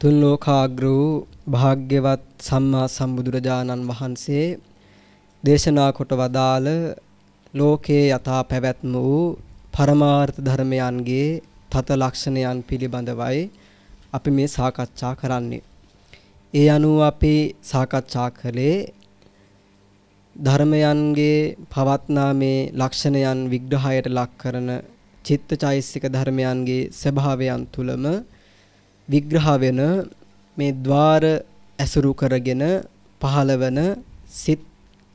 තුන් ලෝකාග්‍ර වූ භාග්‍යවත් සම්මා සම්බුදුරජාණන් වහන්සේ දේශනා කොට වදාළ ලෝකේ යථා පැවැත්ම වූ පරමාර්ථ ධර්මයන්ගේ තත ලක්ෂණයන් පිළිබඳවයි අපි මේ සාකච්ඡා කරන්නේ. ඒ අනුව අපි සාකච්ඡා කළේ ධර්මයන්ගේ පවත්නා මේ ලක්ෂණයන් විග්‍රහයට ලක් කරන චිත්තචෛසික ධර්මයන්ගේ ස්වභාවයන් තුලම විග්‍රහ වෙන මේ ద్వාර ඇසුරු කරගෙන පහළවන සිත්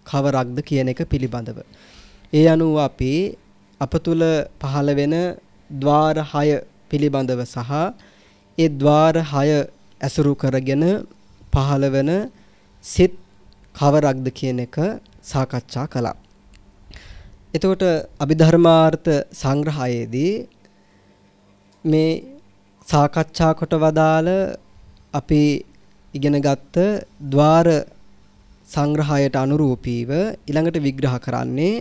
කවරක්ද කියන එක පිළිබඳව. ඒ අනුව අපි අප තුල පහළ වෙන ద్వාර 6 පිළිබඳව සහ ඒ ద్వාර 6 ඇසුරු කරගෙන පහළවන සිත් කවරක්ද කියන එක සාකච්ඡා කළා. එතකොට අභිධර්මාර්ථ සංග්‍රහයේදී මේ සාකච්ඡා කොට වදාළ අපි ඉගෙන ගත්ත ద్వාර සංග්‍රහයට අනුරූපීව ඊළඟට විග්‍රහ කරන්නේ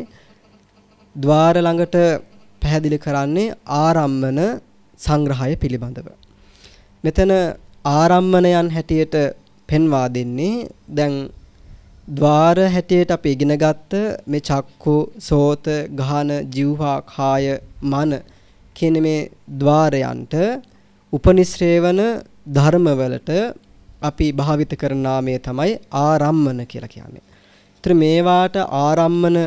ద్వාර ළඟට පැහැදිලි කරන්නේ ආරම්මන සංග්‍රහය පිළිබඳව. මෙතන ආරම්මනයන් හැටියට පෙන්වා දෙන්නේ දැන් ద్వාර හැටියට අපි ඉගෙන ගත්ත මේ චක්කු සෝත ගාන ජීවහා කාය මන කියන මේ ద్వාරයන්ට උපනිශ්‍රේවන ධර්මවලට අපි භාවිත කරන නාමය තමයි ආරම්මන කියලා කියන්නේ. ඒතර මේවාට ආරම්මන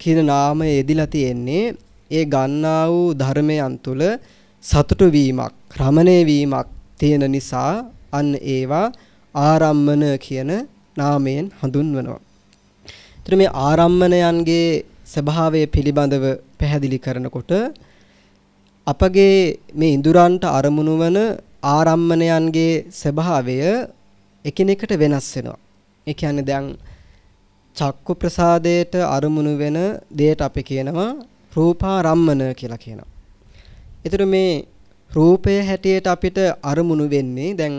කියන නාමය යෙදිලා තියෙන්නේ ඒ ගන්නා වූ ධර්මයන් තුල සතුටු වීමක්, රමණය වීමක් තියෙන නිසා අන්න ඒවා ආරම්මන කියන නාමයෙන් හඳුන්වනවා. එතන මේ ආරම්මණයන්ගේ ස්වභාවය පිළිබඳව පැහැදිලි කරනකොට අපගේ මේ ඉඳුරන්ට අරමුණු වන ආරම්මණයන්ගේ ස්වභාවය එකිනෙකට වෙනස් වෙනවා. ඒ කියන්නේ දැන් චක්කු ප්‍රසාදයට අරමුණු වෙන දෙයට අපි කියනවා රූපාරම්මන කියලා කියනවා. ඒතර මේ රූපය හැටියට අපිට අරමුණු වෙන්නේ දැන්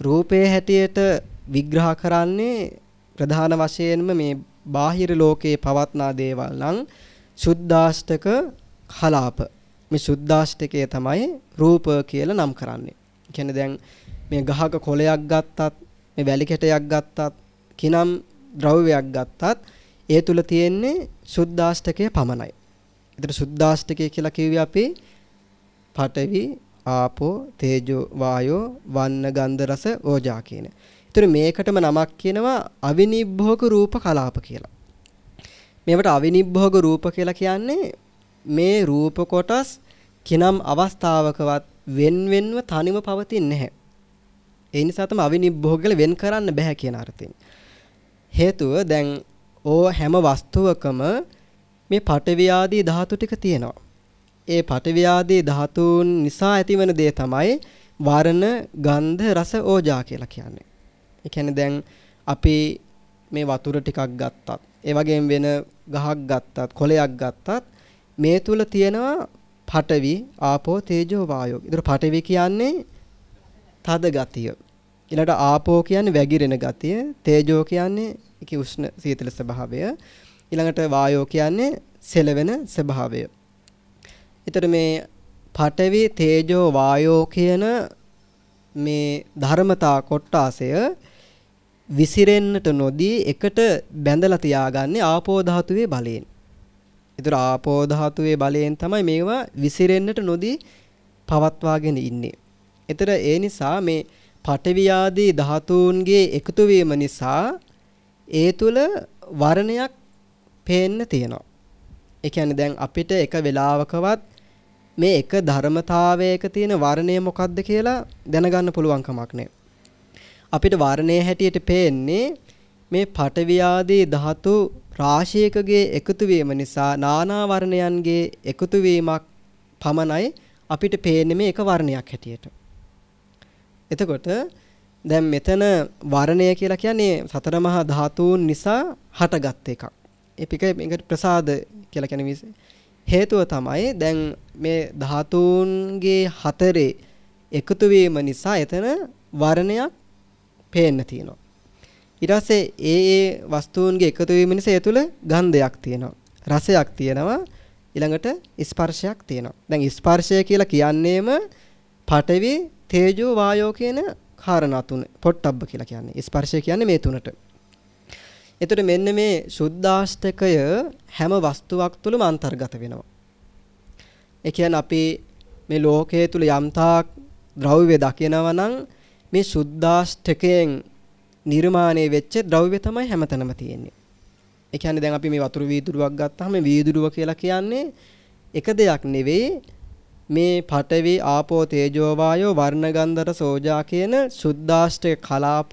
රූපය හැටියට විග්‍රහ කරන්නේ ප්‍රධාන වශයෙන්ම මේ බාහිර ලෝකයේ පවත්නා දේවල් නම් සුද්දාෂ්ටක කලාප මේ සුද්දාෂ්ටකය තමයි රූප කියලා නම් කරන්නේ. කියන්නේ දැන් මේ ගහක කොළයක් ගත්තත් මේ වැලි කැටයක් ගත්තත් කිනම් ද්‍රව්‍යයක් ගත්තත් ඒ තුල තියෙන්නේ සුද්දාෂ්ටකය පමණයි. ඒතර සුද්දාෂ්ටකය කියලා කිව්වේ අපි පඨවි ආපෝ තේජෝ වායෝ වන්න ගන්ධ රස ඕජා කියන. ඒතර මේකටම නමක් කියනවා අවිනිබ්භෝග රූප කලාප කියලා. මේවට අවිනිබ්භෝග රූප කියලා කියන්නේ මේ රූප කොටස් කිනම් අවස්ථාවකවත් වෙන් වෙන්ව තනිව පවතින්නේ නැහැ. ඒ නිසා තමයි අවිනිබ්භෝග කියලා වෙන් කරන්න බෑ කියන අර්ථයෙන්. හේතුව දැන් ඕ හැම වස්තුවකම මේ පටවි ආදී ධාතු ටික තියෙනවා. ඒ පටවි ආදී ධාතුන් නිසා ඇතිවන දේ තමයි වර්ණ, ගන්ධ, රස, ඕජා කියලා කියන්නේ. ඒ කියන්නේ දැන් අපි මේ වතුර ටිකක් ගත්තත්, ඒ වගේම වෙන ගහක් ගත්තත්, කොළයක් ගත්තත් මේ තුල තියෙනවා පඨවි, ආපෝ, තේජෝ, වායෝ. ඒතර පඨවි කියන්නේ තද ගතිය. ඊළඟට ආපෝ කියන්නේ වැగిරෙන ගතිය, තේජෝ කියන්නේ ඒකේ උෂ්ණ සීතල ස්වභාවය. ඊළඟට වායෝ කියන්නේ සෙලවෙන ස්වභාවය. ඊතර මේ පඨවි, තේජෝ, වායෝ කියන මේ ධර්මතා කොටාසය විසිරෙන්නට නොදී එකට බැඳලා තියාගන්නේ ආපෝ ධාතුවේ බලයෙන්. ඒතර ආපෝ ධාතුවේ බලයෙන් තමයි මේවා විසිරෙන්නට නොදී පවත්වාගෙන ඉන්නේ. ඒතර ඒ නිසා මේ පඨවි ආදී ධාතුන්ගේ එකතු වීම නිසා ඒ තුල වර්ණයක් පේන්න තියෙනවා. ඒ කියන්නේ දැන් අපිට එක වෙලාවකවත් මේ එක ධර්මතාවයක තියෙන වර්ණය මොකක්ද කියලා දැනගන්න පුළුවන් කමක් නැහැ. අපිට වර්ණයේ හැටියට පේන්නේ මේ පඨවි ආදී ධාතු රාශියකගේ එකතු වීම නිසා නානා වර්ණයන්ගේ එකතු වීමක් පමණයි අපිට පේන්නේ මේ එක වර්ණයක් හැටියට. එතකොට දැන් මෙතන වර්ණය කියලා කියන්නේ සතර මහා ධාතුන් නිසා හටගත් එකක්. ඒපික මේකට ප්‍රසාද කියලා කියන හේතුව තමයි දැන් මේ ධාතුන්ගේ හතරේ එකතු වීම නිසා එතන වර්ණයක් පේන්න තියෙනවා. ඊට පස්සේ ඒ ඒ වස්තුන්ගේ එකතු වීම නිසා ඒ තුල ගන්ධයක් තියෙනවා. රසයක් තියෙනවා. ඊළඟට ස්පර්ශයක් තියෙනවා. දැන් ස්පර්ශය කියලා කියන්නේම පඨවි, තේජෝ, වායෝ කියන කාරණා තුන. පොට්ටබ්බ කියලා කියන්නේ. ස්පර්ශය කියන්නේ මේ තුනට. එතකොට මෙන්න මේ සුද්ධාෂ්ටකය හැම වස්තුවක් තුළම අන්තර්ගත වෙනවා. ඒ කියන්නේ අපි මේ ලෝකයේ තුල යම්තාක් ද්‍රව්‍ය දකිනවා නම් මේ සුද්ධාෂ්ටකයෙන් නිර්මාණය වෙච්ච ද්‍රව්‍ය තමයි හැමතැනම තියෙන්නේ. ඒ කියන්නේ දැන් අපි මේ වතුර වීදුරුවක් ගත්තාම වීදුරුව කියලා කියන්නේ එක දෙයක් නෙවෙයි මේ පඨවි ආපෝ තේජෝ වායෝ වර්ණගන්ධර සෝජා කියන සුද්ධාෂ්ටක කලාප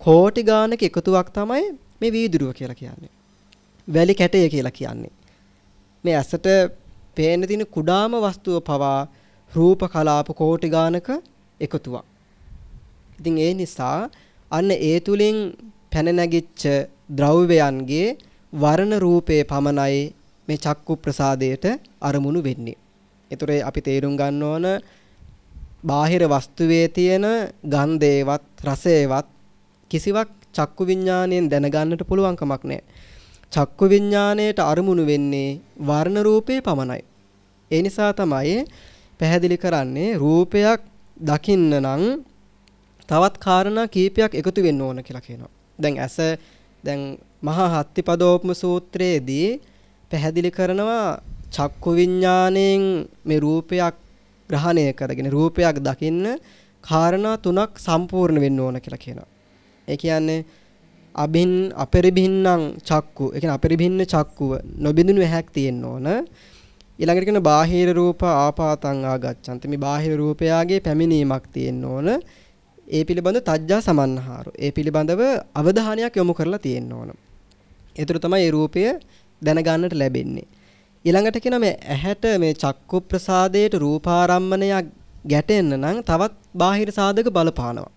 කෝටි ගානක එකතුවක් තමයි මේ වීදුරුව කියලා කියන්නේ. වැලි කැටය කියලා කියන්නේ. මේ ඇසට පේන්න තියෙන කුඩාම වස්තුව පවා රූප කලාප කෝටි ගානක එකතුවක්. ඉතින් ඒ නිසා අන්න ඒ තුලින් පැන නැගිච්ච ද්‍රව්‍යයන්ගේ වර්ණ රූපේ පමණයි මේ චක්කු ප්‍රසාදයට අරමුණු වෙන්නේ. ඒතර අපි තේරුම් ගන්න ඕන බාහිර වස්තුවේ තියෙන ගන්ධේවත් රසේවත් කිසිවක් චක්කු විඥාණයෙන් දැනගන්නට පුළුවන් කමක් නැහැ. චක්කු විඥාණයට අරමුණු වෙන්නේ වර්ණ රූපේ පමණයි. ඒ නිසා තමයි පැහැදිලි කරන්නේ රූපයක් දකින්න නම් තවත් කාරණා කීපයක් එකතු වෙන්න ඕන කියලා කියනවා. දැන් ඇස දැන් මහා හත්තිපදෝපම සූත්‍රයේදී පැහැදිලි කරනවා චක්කු විඥාණයෙන් මේ රූපයක් ග්‍රහණය කරගෙන රූපයක් දකින්න කාරණා තුනක් සම්පූර්ණ වෙන්න ඕන කියලා කියනවා. ඒ කියන්නේ අබින් අපරිභින්නම් චක්කු. ඒ කියන්නේ අපරිභින්න චක්කුව නොබිඳුණු ඇහැක් තියෙන්න ඕන. ඊළඟට කියන බාහිර රූප ආපාතං ආගච්ඡන්ත. මේ බාහිර රූපයාගේ පැමිණීමක් තියෙන්න ඕන. ඒ පිළිබඳ තජ්ජා සමන්හාරු. ඒ පිළිබඳව අවධානයක් යොමු කරලා තියෙන්න ඕන. ඒතර තමයි මේ රූපය දැනගන්නට ලැබෙන්නේ. ඊළඟට කියන මේ ඇහැට මේ චක්කු ප්‍රසාදයට රූපාරම්මණයක් ගැටෙන්න නම් තවත් බාහිර සාධක බලපානවා.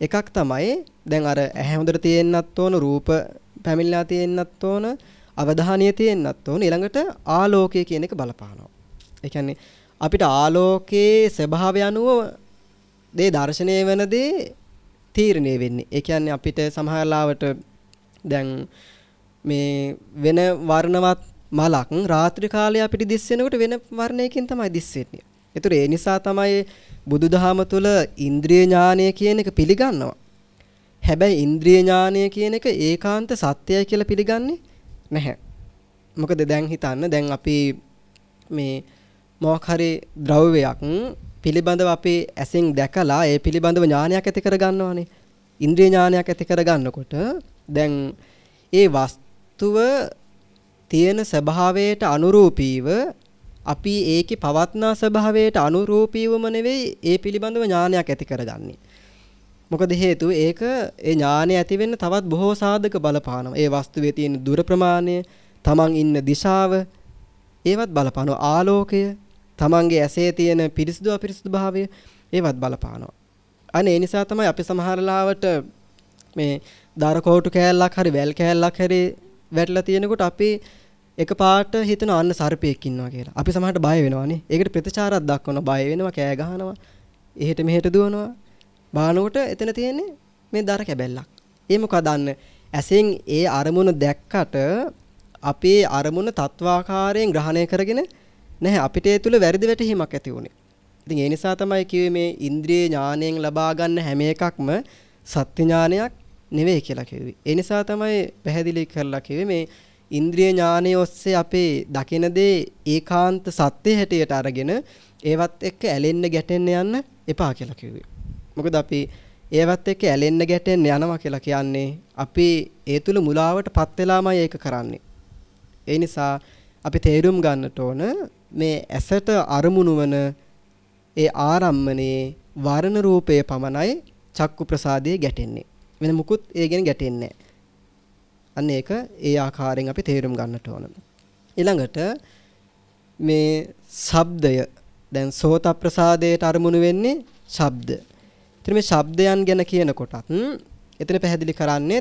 එකක් තමයි දැන් අර ඇහැ හොඳට තියෙන්නත් ඕන රූප පැමිණලා තියෙන්නත් ඕන අවධානය තියෙන්නත් ඕන ඊළඟට ආලෝකය කියන එක බලපානවා. ඒ කියන්නේ අපිට ආලෝකයේ ස්වභාවය අනුව දේ දර්ශනය වෙන දේ තීරණය වෙන්නේ. ඒ කියන්නේ අපිට සමහරලාවට දැන් මේ වෙන වර්ණවත් මලක් රාත්‍රී කාලයේ අපිට දිස් වෙනකොට වෙන වර්ණයකින් තමයි දිස් වෙන්නේ. ඒතර ඒ නිසා තමයි බුදුදහම තුළ ඉන්ද්‍රිය ඥානය කියන එක පිළිගන්නවා. හැබැයි ඉන්ද්‍රිය ඥානය කියන එක ඒකාන්ත සත්‍යයි කියලා පිළිගන්නේ නැහැ. මොකද දැන් හිතන්න දැන් අපි මේ මොකක් හරි ද්‍රව්‍යයක් පිළිබඳව අපේ ඇසෙන් දැකලා ඒ පිළිබඳව ඥානයක් ඇති කරගන්නවානේ. ඉන්ද්‍රිය ඥානයක් ඇති කරගන්නකොට දැන් ඒ වස්තුව තියෙන ස්වභාවයට අනුරූපීව අපි ඒකේ පවත්නා ස්වභාවයට අනුරූපීවම නෙවෙයි ඒ පිළිබඳව ඥානයක් ඇති කරගන්නේ. මොකද හේතුව ඒක ඒ ඥානය ඇති වෙන්න තවත් බොහෝ සාධක බලපානවා. ඒ වස්තුවේ තියෙන දුර ප්‍රමාණය, තමන් ඉන්න දිශාව ඒවත් බලපානවා. ආලෝකය, තමන්ගේ ඇසේ තියෙන පිරිසිදු අපිරිසිදු භාවය ඒවත් බලපානවා. අනේ ඒ නිසා තමයි අපි සමහර ලාවට මේ දාර කෝටු කෑල්ලක් හරි වැල් කෑල්ලක් හරි වැටලා තියෙනකොට අපි එකපාරට හිතන අන්න සර්පෙක් ඉන්නවා කියලා. අපි සමහරට බය වෙනවානේ. ඒකට ප්‍රතිචාරයක් දක්වනවා. බය වෙනවා, කෑ ගහනවා, එහෙට මෙහෙට දුවනවා. බානකොට එතන තියෙන්නේ මේ දර කැබැල්ලක්. ඒ මොකද අන්න ඇසෙන් ඒ අරමුණ දැක්කට අපේ අරමුණ තත්වාකාරයෙන් ග්‍රහණය කරගෙන නැහැ. අපිට ඒ තුල වැරදි වැටහීමක් ඇති වුනේ. ඉතින් ඒ නිසා තමයි කිව්වේ මේ ඉන්ද්‍රිය ඥාණයෙන් ලබා ගන්න හැම එකක්ම සත්‍ය ඥානයක් නෙවෙයි කියලා කිව්වේ. ඒ නිසා තමයි පැහැදිලි කරලා කිව්වේ මේ ඉන්ද්‍රිය ඥානය ඔස්සේ අපේ දකින දේ ඒකාන්ත සත්‍ය හැටියට අරගෙන ඒවත් එක්ක ඇලෙන්න ගැටෙන්න යන්න එපා කියලා කිව්වේ. මොකද අපි ඒවත් එක්ක ඇලෙන්න ගැටෙන්න යනවා කියලා කියන්නේ අපි ඒ තුල මුලාවටපත් වෙලාමයි ඒක කරන්නේ. ඒ නිසා අපි තේරුම් ගන්නට ඕන මේ ඇසට අරමුණු වන ඒ ආරම්මනේ වර්ණ රූපය පමණයි චක්කු ප්‍රසාදයේ ගැටෙන්නේ. වෙන මුකුත් ඒ ගැන ගැටෙන්නේ අන්න ඒක ඒ ආකාරයෙන් අපි තේරුම් ගන්නට ඕන. ඊළඟට මේ ශබ්දය දැන් සෝත ප්‍රසාදයට අරමුණු වෙන්නේ ශබ්ද. ඉතින් මේ ශබ්දයන් ගැන කියනකොටත් එතන පැහැදිලි කරන්නේ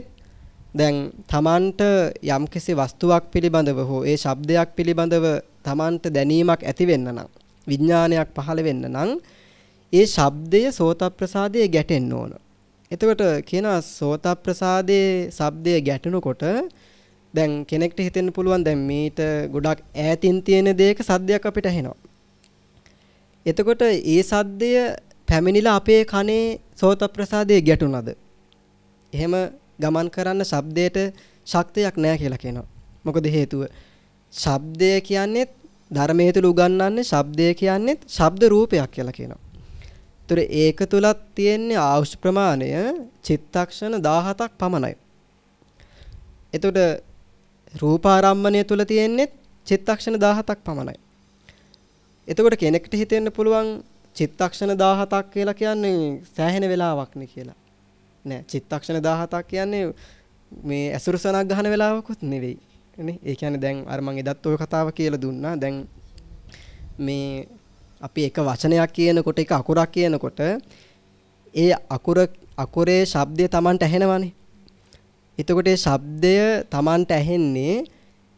දැන් Tamanට යම්කිසි වස්තුවක් පිළිබඳව හෝ ඒ ශබ්දයක් පිළිබඳව Tamanට දැනීමක් ඇති වෙන්න නම් විඥානයක් පහළ වෙන්න නම් ඒ ශබ්දය සෝත ප්‍රසාදයේ ගැටෙන්න ඕන. එතකොට කියනවා සෝත ප්‍රසාදයේ ශබ්දය ගැටෙනකොට දැන් කෙනෙක්ට හිතෙන්න පුළුවන් දැන් මීට ගොඩක් ඈතින් තියෙන දෙයක සද්දයක් අපිට ඇහෙනවා. එතකොට ඒ සද්දය පැමිණිලා අපේ කනේ සෝත ප්‍රසාදයේ ගැටුණාද? එහෙම ගමන් කරන්න ශබ්දයට ශක්තියක් නැහැ කියලා කියනවා. මොකද හේතුව ශබ්දය කියන්නේ ධර්මයේ තුල උගන්වන්නේ ශබ්දය කියන්නේ ශබ්ද රූපයක් කියලා කියනවා. ඒතර ඒක තුලත් තියෙන්නේ ආවුෂ් ප්‍රමාණය චිත්තක්ෂණ 17ක් පමණයි. එතකොට රූපාරම්මණය තුල තියෙන්නේ චිත්තක්ෂණ 17ක් පමණයි. එතකොට කෙනෙක්ට හිතෙන්න පුළුවන් චිත්තක්ෂණ 17ක් කියලා කියන්නේ සෑහෙන වෙලාවක් නේ කියලා. නෑ චිත්තක්ෂණ 17ක් කියන්නේ මේ ඇසුරු සනක් ගන්න වෙලාවකුත් නෙවෙයි. නේ ඒ කියන්නේ දැන් අර මම එදත් ওই කතාව කියලා දුන්නා. දැන් මේ අපි එක වචනයක් කියනකොට එක අකුරක් කියනකොට ඒ අකුර අකුරේ ශබ්දය Tamanට ඇහෙනවනේ. එතකොට ඒ ශබ්දය Tamanට ඇහෙන්නේ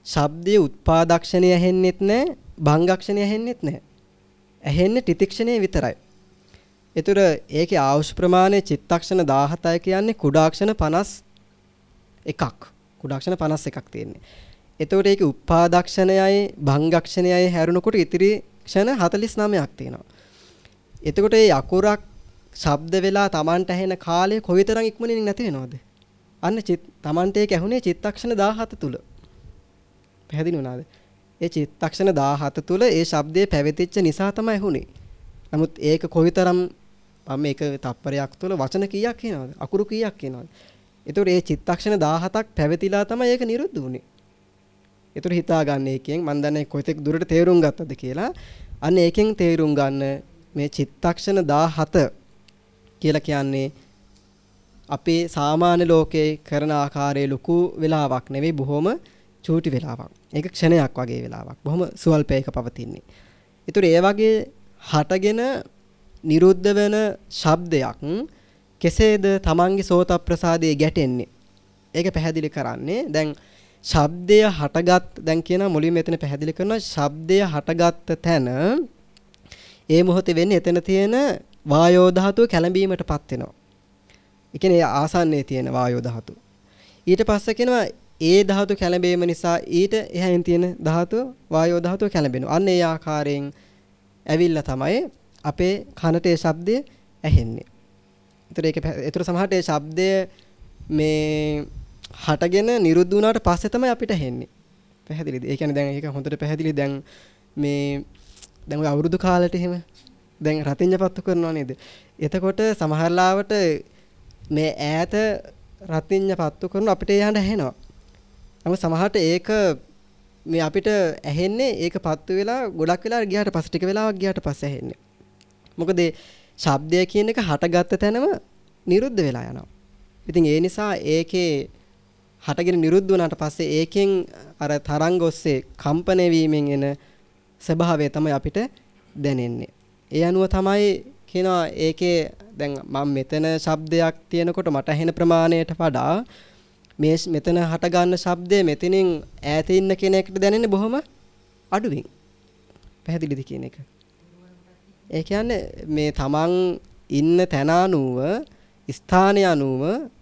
ශබ්දයේ උත්පාදක්ෂණය ඇහෙන්නෙත් නැහැ, භංගක්ෂණය ඇහෙන්නෙත් නැහැ. ඇහෙන්නේ තිතික්ෂණය විතරයි. ඒතර ඒකේ ආවුෂ් ප්‍රමාණය චිත්තක්ෂණ 17යි කියන්නේ කුඩාක්ෂණ 51ක්. කුඩාක්ෂණ 51ක් තියෙන්නේ. එතකොට ඒකේ උපාදක්ෂණයයි භංගක්ෂණයයි හැරුණකොට ඉතිරි ක්ෂණ 49ක් තියෙනවා. එතකොට මේ අකුරක් ශබ්ද වෙලා Tamanට ඇහෙන කාලය කොයිතරම් ඉක්මනින් නැති වෙනවද? අන්න චිත් Tamanට ඒක ඇහුනේ චිත්තක්ෂණ 17 තුල. පැහැදිලි වුණාද? ඒ චිත්තක්ෂණ 17 තුල ඒ ශබ්දේ පැවතිච්ච නිසා තමයි ඇහුනේ. නමුත් ඒක කොයිතරම් මම මේක තප්පරයක් තුළ වචන කීයක් කියනවද? අකුරු කීයක් කියනවද? ඒතකොට මේ චිත්තක්ෂණ 17ක් පැවතිලා තමයි ඒක නිරුද්ධ වුනේ. ඒතර හිතා ගන්න එකෙන් මම දන්නේ කොයිතෙක් දුරට තේරුම් ගත්තද කියලා. අන්න ඒකෙන් තේරුම් ගන්න මේ චිත්තක්ෂණ 17 කියලා කියන්නේ අපේ සාමාන්‍ය ලෝකේ කරන ආකාරයේ ලොකු වෙලාවක් නෙවෙයි බොහොම චූටි වෙලාවක්. ඒක ක්ෂණයක් වගේ වෙලාවක්. බොහොම සුවල්පයක පවතින්නේ. ඒතර ඒ වගේ හටගෙන නිරුද්ධ වෙන ශබ්දයක් කෙසේද තමන්ගේ සෝත ප්‍රසාදයේ ගැටෙන්නේ ඒක පැහැදිලි කරන්නේ දැන් ශබ්දය හටගත් දැන් කියන මුලින්ම එතන පැහැදිලි කරනවා ශබ්දය හටගත් තැන ඒ මොහොතේ වෙන්නේ එතන තියෙන වායෝ ධාතුව කැළඹීමටපත් වෙනවා. ඒ කියන්නේ ආසන්නයේ තියෙන වායෝ ධාතුව. ඊට පස්සේ කියනවා ඒ ධාතු කැළඹීම නිසා ඊට එහායින් තියෙන ධාතුව වායෝ ධාතුව කැළඹෙනවා. අන්න ඒ ආකාරයෙන් ඇවිල්ලා තමයි අපේ කනට ඒ ශබ්දය ඇහෙන්නේ. ඒතර ඒක ඒතර සමහරට ඒ ශබ්දය මේ හටගෙන නිරුද්ධ වුණාට පස්සේ තමයි අපිට ඇහෙන්නේ. පැහැදිලිද? ඒ කියන්නේ දැන් ඒක හොඳට පැහැදිලි දැන් මේ දැන් ඔය අවුරුදු කාලෙට එහෙම දැන් රතිඤ්ඤපත්තු කරනවා නේද? එතකොට සමහරලාවට මේ ඈත රතිඤ්ඤපත්තු කරන අපිට යහඳ ඇහෙනවා. නමුත් සමහරට ඒක මේ අපිට ඇහෙන්නේ ඒක පත්තු වෙලා ගොඩක් වෙලා ගියාට පස්සේ ටික වෙලාවක් ගියාට පස්සේ ඇහෙන්නේ. මොකද ශබ්දය කියන එක හටගත්ත තැනම නිරුද්ධ වෙලා යනවා. ඉතින් ඒ නිසා ඒකේ හටගෙන නිරුද්ධ වුණාට පස්සේ ඒකෙන් අර තරංග ඔස්සේ කම්පණය වීමෙන් එන ස්වභාවය තමයි අපිට දැනෙන්නේ. ඒ අනුව තමයි කියනවා ඒකේ දැන් මම මෙතන ශබ්දයක් තියෙනකොට මට ඇහෙන ප්‍රමාණයට වඩා මේ මෙතන හට ගන්න ශබ්දය මෙතනින් ඈත ඉන්න කෙනෙක්ට දැනෙන්නේ බොහොම අඩුවෙන්. පැහැදිලිද කියන එක? ඒ කියන්නේ මේ තමන් ඉන්න තැන අනුව ස්ථානය අනුව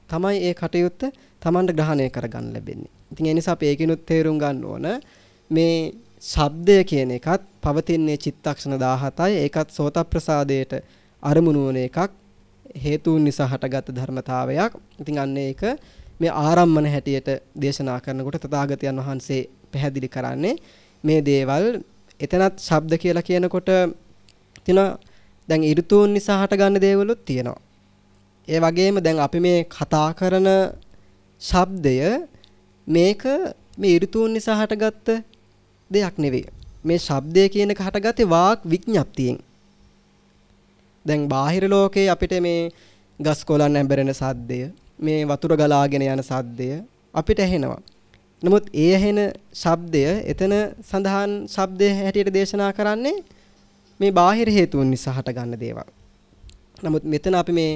තමයි ඒ කටයුත්ත තමන්ට ග්‍රහණය කරගන්න ලැබෙන්නේ. ඉතින් ඒ නිසා අපි ඒකිනුත් තේරුම් ගන්න ඕන මේ ශබ්දය කියන එකත් පවතින්නේ චිත්තක්ෂණ 17යි. ඒකත් සෝත ප්‍රසාදයට අරමුණු වන එකක්. හේතුන් නිසා හටගත් ධර්මතාවයක්. ඉතින් අන්න ඒක මේ ආරම්මන හැටියට දේශනා කරනකොට තථාගතයන් වහන්සේ පැහැදිලි කරන්නේ මේ දේවල් එතනත් ශබ්ද කියලා කියනකොට තියෙනවා දැන් ඍතුන් නිසා හටගන්න දේවලුත් තියෙනවා. ඒ වගේම දැන් අපි මේ කතා කරන ශබ්දය මේක මේ ඍතුන් නිසා හටගත්ත දෙයක් නෙවෙයි. මේ ශබ්දය කියන එක හටගත්තේ වාක් විඥප්තියෙන්. දැන් බාහිර ලෝකේ අපිට මේ ගස් කොළන් ඇඹරෙන සද්දය, මේ වතුර ගලාගෙන යන සද්දය අපිට ඇහෙනවා. නමුත් ඒ ඇහෙන ශබ්දය එතන සඳහන් ශබ්දය හැටියට දේශනා කරන්නේ මේ බාහිර හේතුන් නිසා හටගන්න දේවල්. නමුත් මෙතන අපි මේ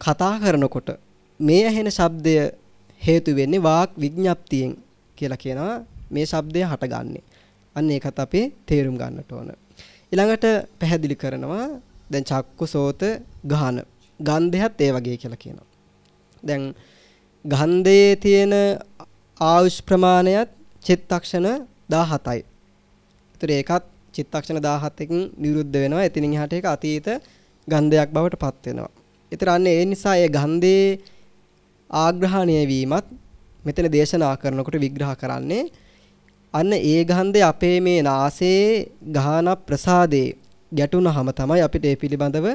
කතා කරනකොට මේ ඇහෙන ශබ්දය හේතු වෙන්නේ වාක් විඥප්තියෙන් කියලා කියනවා මේ ශබ්දය හටගන්නේ. අන්න ඒකත් අපි තේරුම් ගන්නට ඕන. ඊළඟට පැහැදිලි කරනවා දැන් චක්කු සෝත ගහන ගන්ධයත් ඒ වගේ කියලා කියනවා. දැන් ගන්ධයේ තියෙන ආයුෂ් ප්‍රමාණයත් චිත්තක්ෂණ 17යි. ඒතර ඒකත් චිත්තක්ෂණ 17කින් නිරුද්ධ වෙනවා. එතනින් එහාට ඒක අතීත ගන්ධයක් බවට පත් වෙනවා. ඒතර අන්නේ ඒ නිසා ඒ ගන්ධයේ ආග්‍රහණය වීමත් මෙතන දේශනා කරනකොට විග්‍රහ කරන්නේ අන්න ඒ ගන්ධය අපේ මේ නාසයේ ගාන ප්‍රසාදේ ගැටුණාම තමයි අපිට ඒ පිළිබඳව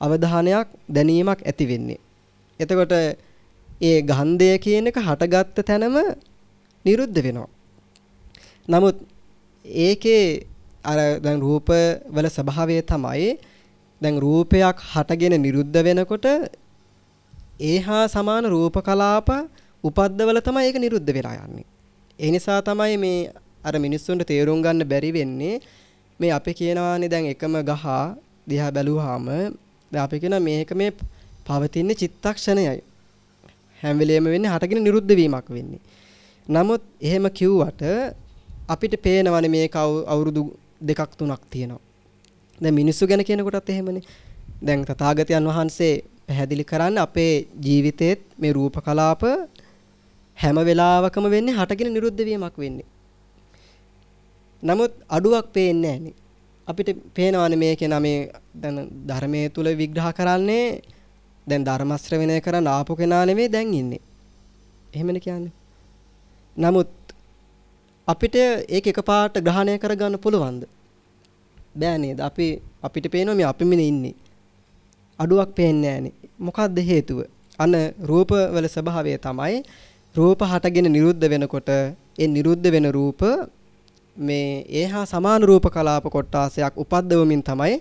අවධානයක් දැනීමක් ඇති වෙන්නේ. එතකොට ඒ ගන්ධය කියන එක හටගත්ත තැනම නිරුද්ධ වෙනවා. නමුත් ඒකේ අර දැන් රූප වල ස්වභාවය තමයි දැන් රූපයක් හටගෙන නිරුද්ධ වෙනකොට ඒහා සමාන රූප කලාප උපද්දවල තමයි ඒක නිරුද්ධ වෙලා යන්නේ. ඒ නිසා තමයි මේ අර මිනිස්සුන්ට තේරුම් ගන්න බැරි වෙන්නේ මේ අපි කියනවානේ දැන් එකම ගහ දිහා බැලුවාම දැන් අපි කියන මේක මේ පවතින චිත්තක්ෂණයයි. හැම වෙලෙම වෙන්නේ හටගෙන නිරුද්ධ වීමක් වෙන්නේ. නමුත් එහෙම කිව්වට අපිට පේනවනේ මේක අවුරුදු දෙකක් තුනක් තියෙනවා. දැන් මිනිස්සු ගැන කියනකොටත් එහෙමනේ. දැන් තථාගතයන් වහන්සේ පැහැදිලි කරන්නේ අපේ ජීවිතේත් මේ රූප කලාප හැම වෙලාවකම වෙන්නේ හටගෙන නිරුද්ධ වීමක් වෙන්නේ. නමුත් අඩුවක් පේන්නේ නැහනේ. අපිට පේනවානේ මේකේ නම මේ දැන් ධර්මයේ තුල විග්‍රහ කරන්නේ දැන් ධර්ම ශ්‍රවණය කරන් ආපු කෙනා නෙමෙයි දැන් ඉන්නේ. එහෙමනේ කියන්නේ. නමුත් අපිට ඒක එකපාරට ග්‍රහණය කරගන්න පුළුවන්ද? බෑ නේද? අපි අපිට පේනවා මේ අපිමනේ ඉන්නේ. අඩුවක් පේන්නේ නැහනේ. මොකක්ද හේතුව? අන රූප වල ස්වභාවය තමයි රූප හටගෙන නිරුද්ධ වෙනකොට ඒ නිරුද්ධ වෙන රූප මේ ඒහා සමාන රූප කලාප කොටාසයක් උපද්දවමින් තමයි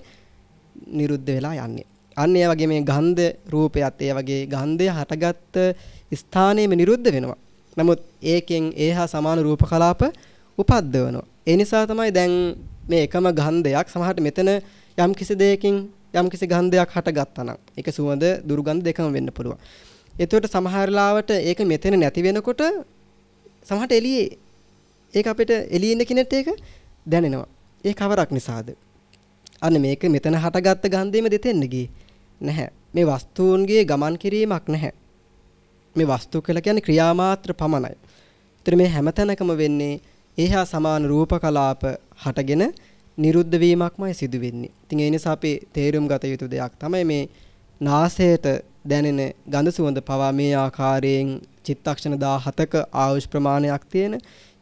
නිරුද්ධ වෙලා යන්නේ. අන්න ඒ වගේ මේ ගන්ධ රූපයත් ඒ වගේ ගන්ධය හටගත්ත ස්ථානයේම නිරුද්ධ වෙනවා. නමුත් ඒකෙන් ඒහා සමාන රූප කලාප උපද්දවනවා. ඒ නිසා තමයි දැන් මේ එකම ගන්ධයක් සමහරට මෙතන යම් කිසි දෙයකින් යම් කිසි ගන්ධයක් හටගත්තා නම් ඒක සුවඳ දුර්ගන්ධ දෙකම වෙන්න පුළුවන්. එතකොට සමහර ලාවට ඒක මෙතන නැති වෙනකොට සමහරට එළියේ ඒක අපිට එළියේ ඉන්න කෙනෙක්ට ඒක දැනෙනවා. ඒ කවරක් නිසාද? අන්න මේක මෙතන හටගත්ත ගන්ධෙම දෙතෙන්න ගියේ නැහැ. මේ වස්තුන්ගේ ගමන් කිරීමක් නැහැ. මේ වස්තු කියලා කියන්නේ ක්‍රියාමාත්‍ර පමණයි. ඒතර මේ හැමතැනකම වෙන්නේ ඒහා සමාන රූප කලාප හටගෙන නිරුද්ධ වීමක්මයි සිදු වෙන්නේ. ඉතින් ඒ නිසා අපි තේරුම් ගත යුතු දෙයක් තමයි මේ නාසයට දැනෙන ගඳ සුවඳ පවා මේ ආකාරයෙන් චිත්තක්ෂණ 17ක ආයුෂ් ප්‍රමාණයක් තියෙන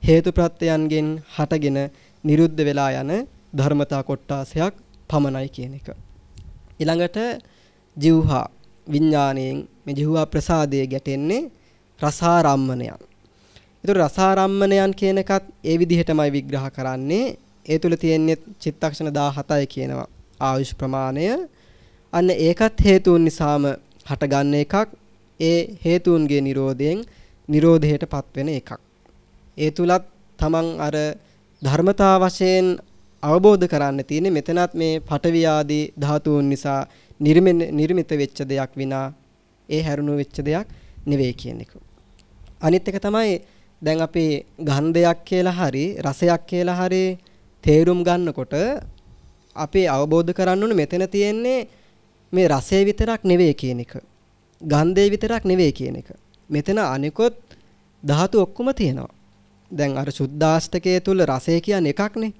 හේතු ප්‍රත්‍යයන්ගෙන් හටගෙන නිරුද්ධ වෙලා යන ධර්මතා කොටාසයක් පමණයි කියන එක. ඊළඟට ජීවහා විඥාණයෙන් මේ ජීවහා ප්‍රසාදයේ ගැටෙන්නේ රසාරම්මණයන්. ඒතර රසාරම්මණයන් කියන එකත් ඒ විදිහටමයි විග්‍රහ කරන්නේ. ඒ තුල තියෙන්නේ චිත්තක්ෂණ 17යි කියනවා ආයුෂ් ප්‍රමාණය. අන්න ඒකත් හේතුන් නිසාම හටගන්න එකක්. ඒ හේතුන්ගේ Nirodhayen Nirodhayටපත් වෙන එකක්. ඒ තුලත් තමන් අර ධර්මතා වශයෙන් අවබෝධ කරන්න තියෙන්නේ මෙතනත් මේ පටවි ආදී ධාතුන් නිසා නිර්මිත වෙච්ච දෙයක් විනා ඒ හැරුණු වෙච්ච දෙයක් නෙවෙයි කියන එක. අනිත් එක තමයි දැන් අපි ගන්ධයක් කියලා හරි රසයක් කියලා හරි තේරුම් ගන්නකොට අපි අවබෝධ කරගන්න ඕනේ මෙතන තියෙන්නේ මේ රසය විතරක් නෙවෙයි කියන එක. ගන්ධය විතරක් නෙවෙයි කියන එක. මෙතන අනිකොත් ධාතු ඔක්කොම තියෙනවා. දැන් අර සුද්දාෂ්ටකයේ තුල රසය කියන්නේ එකක්නේ.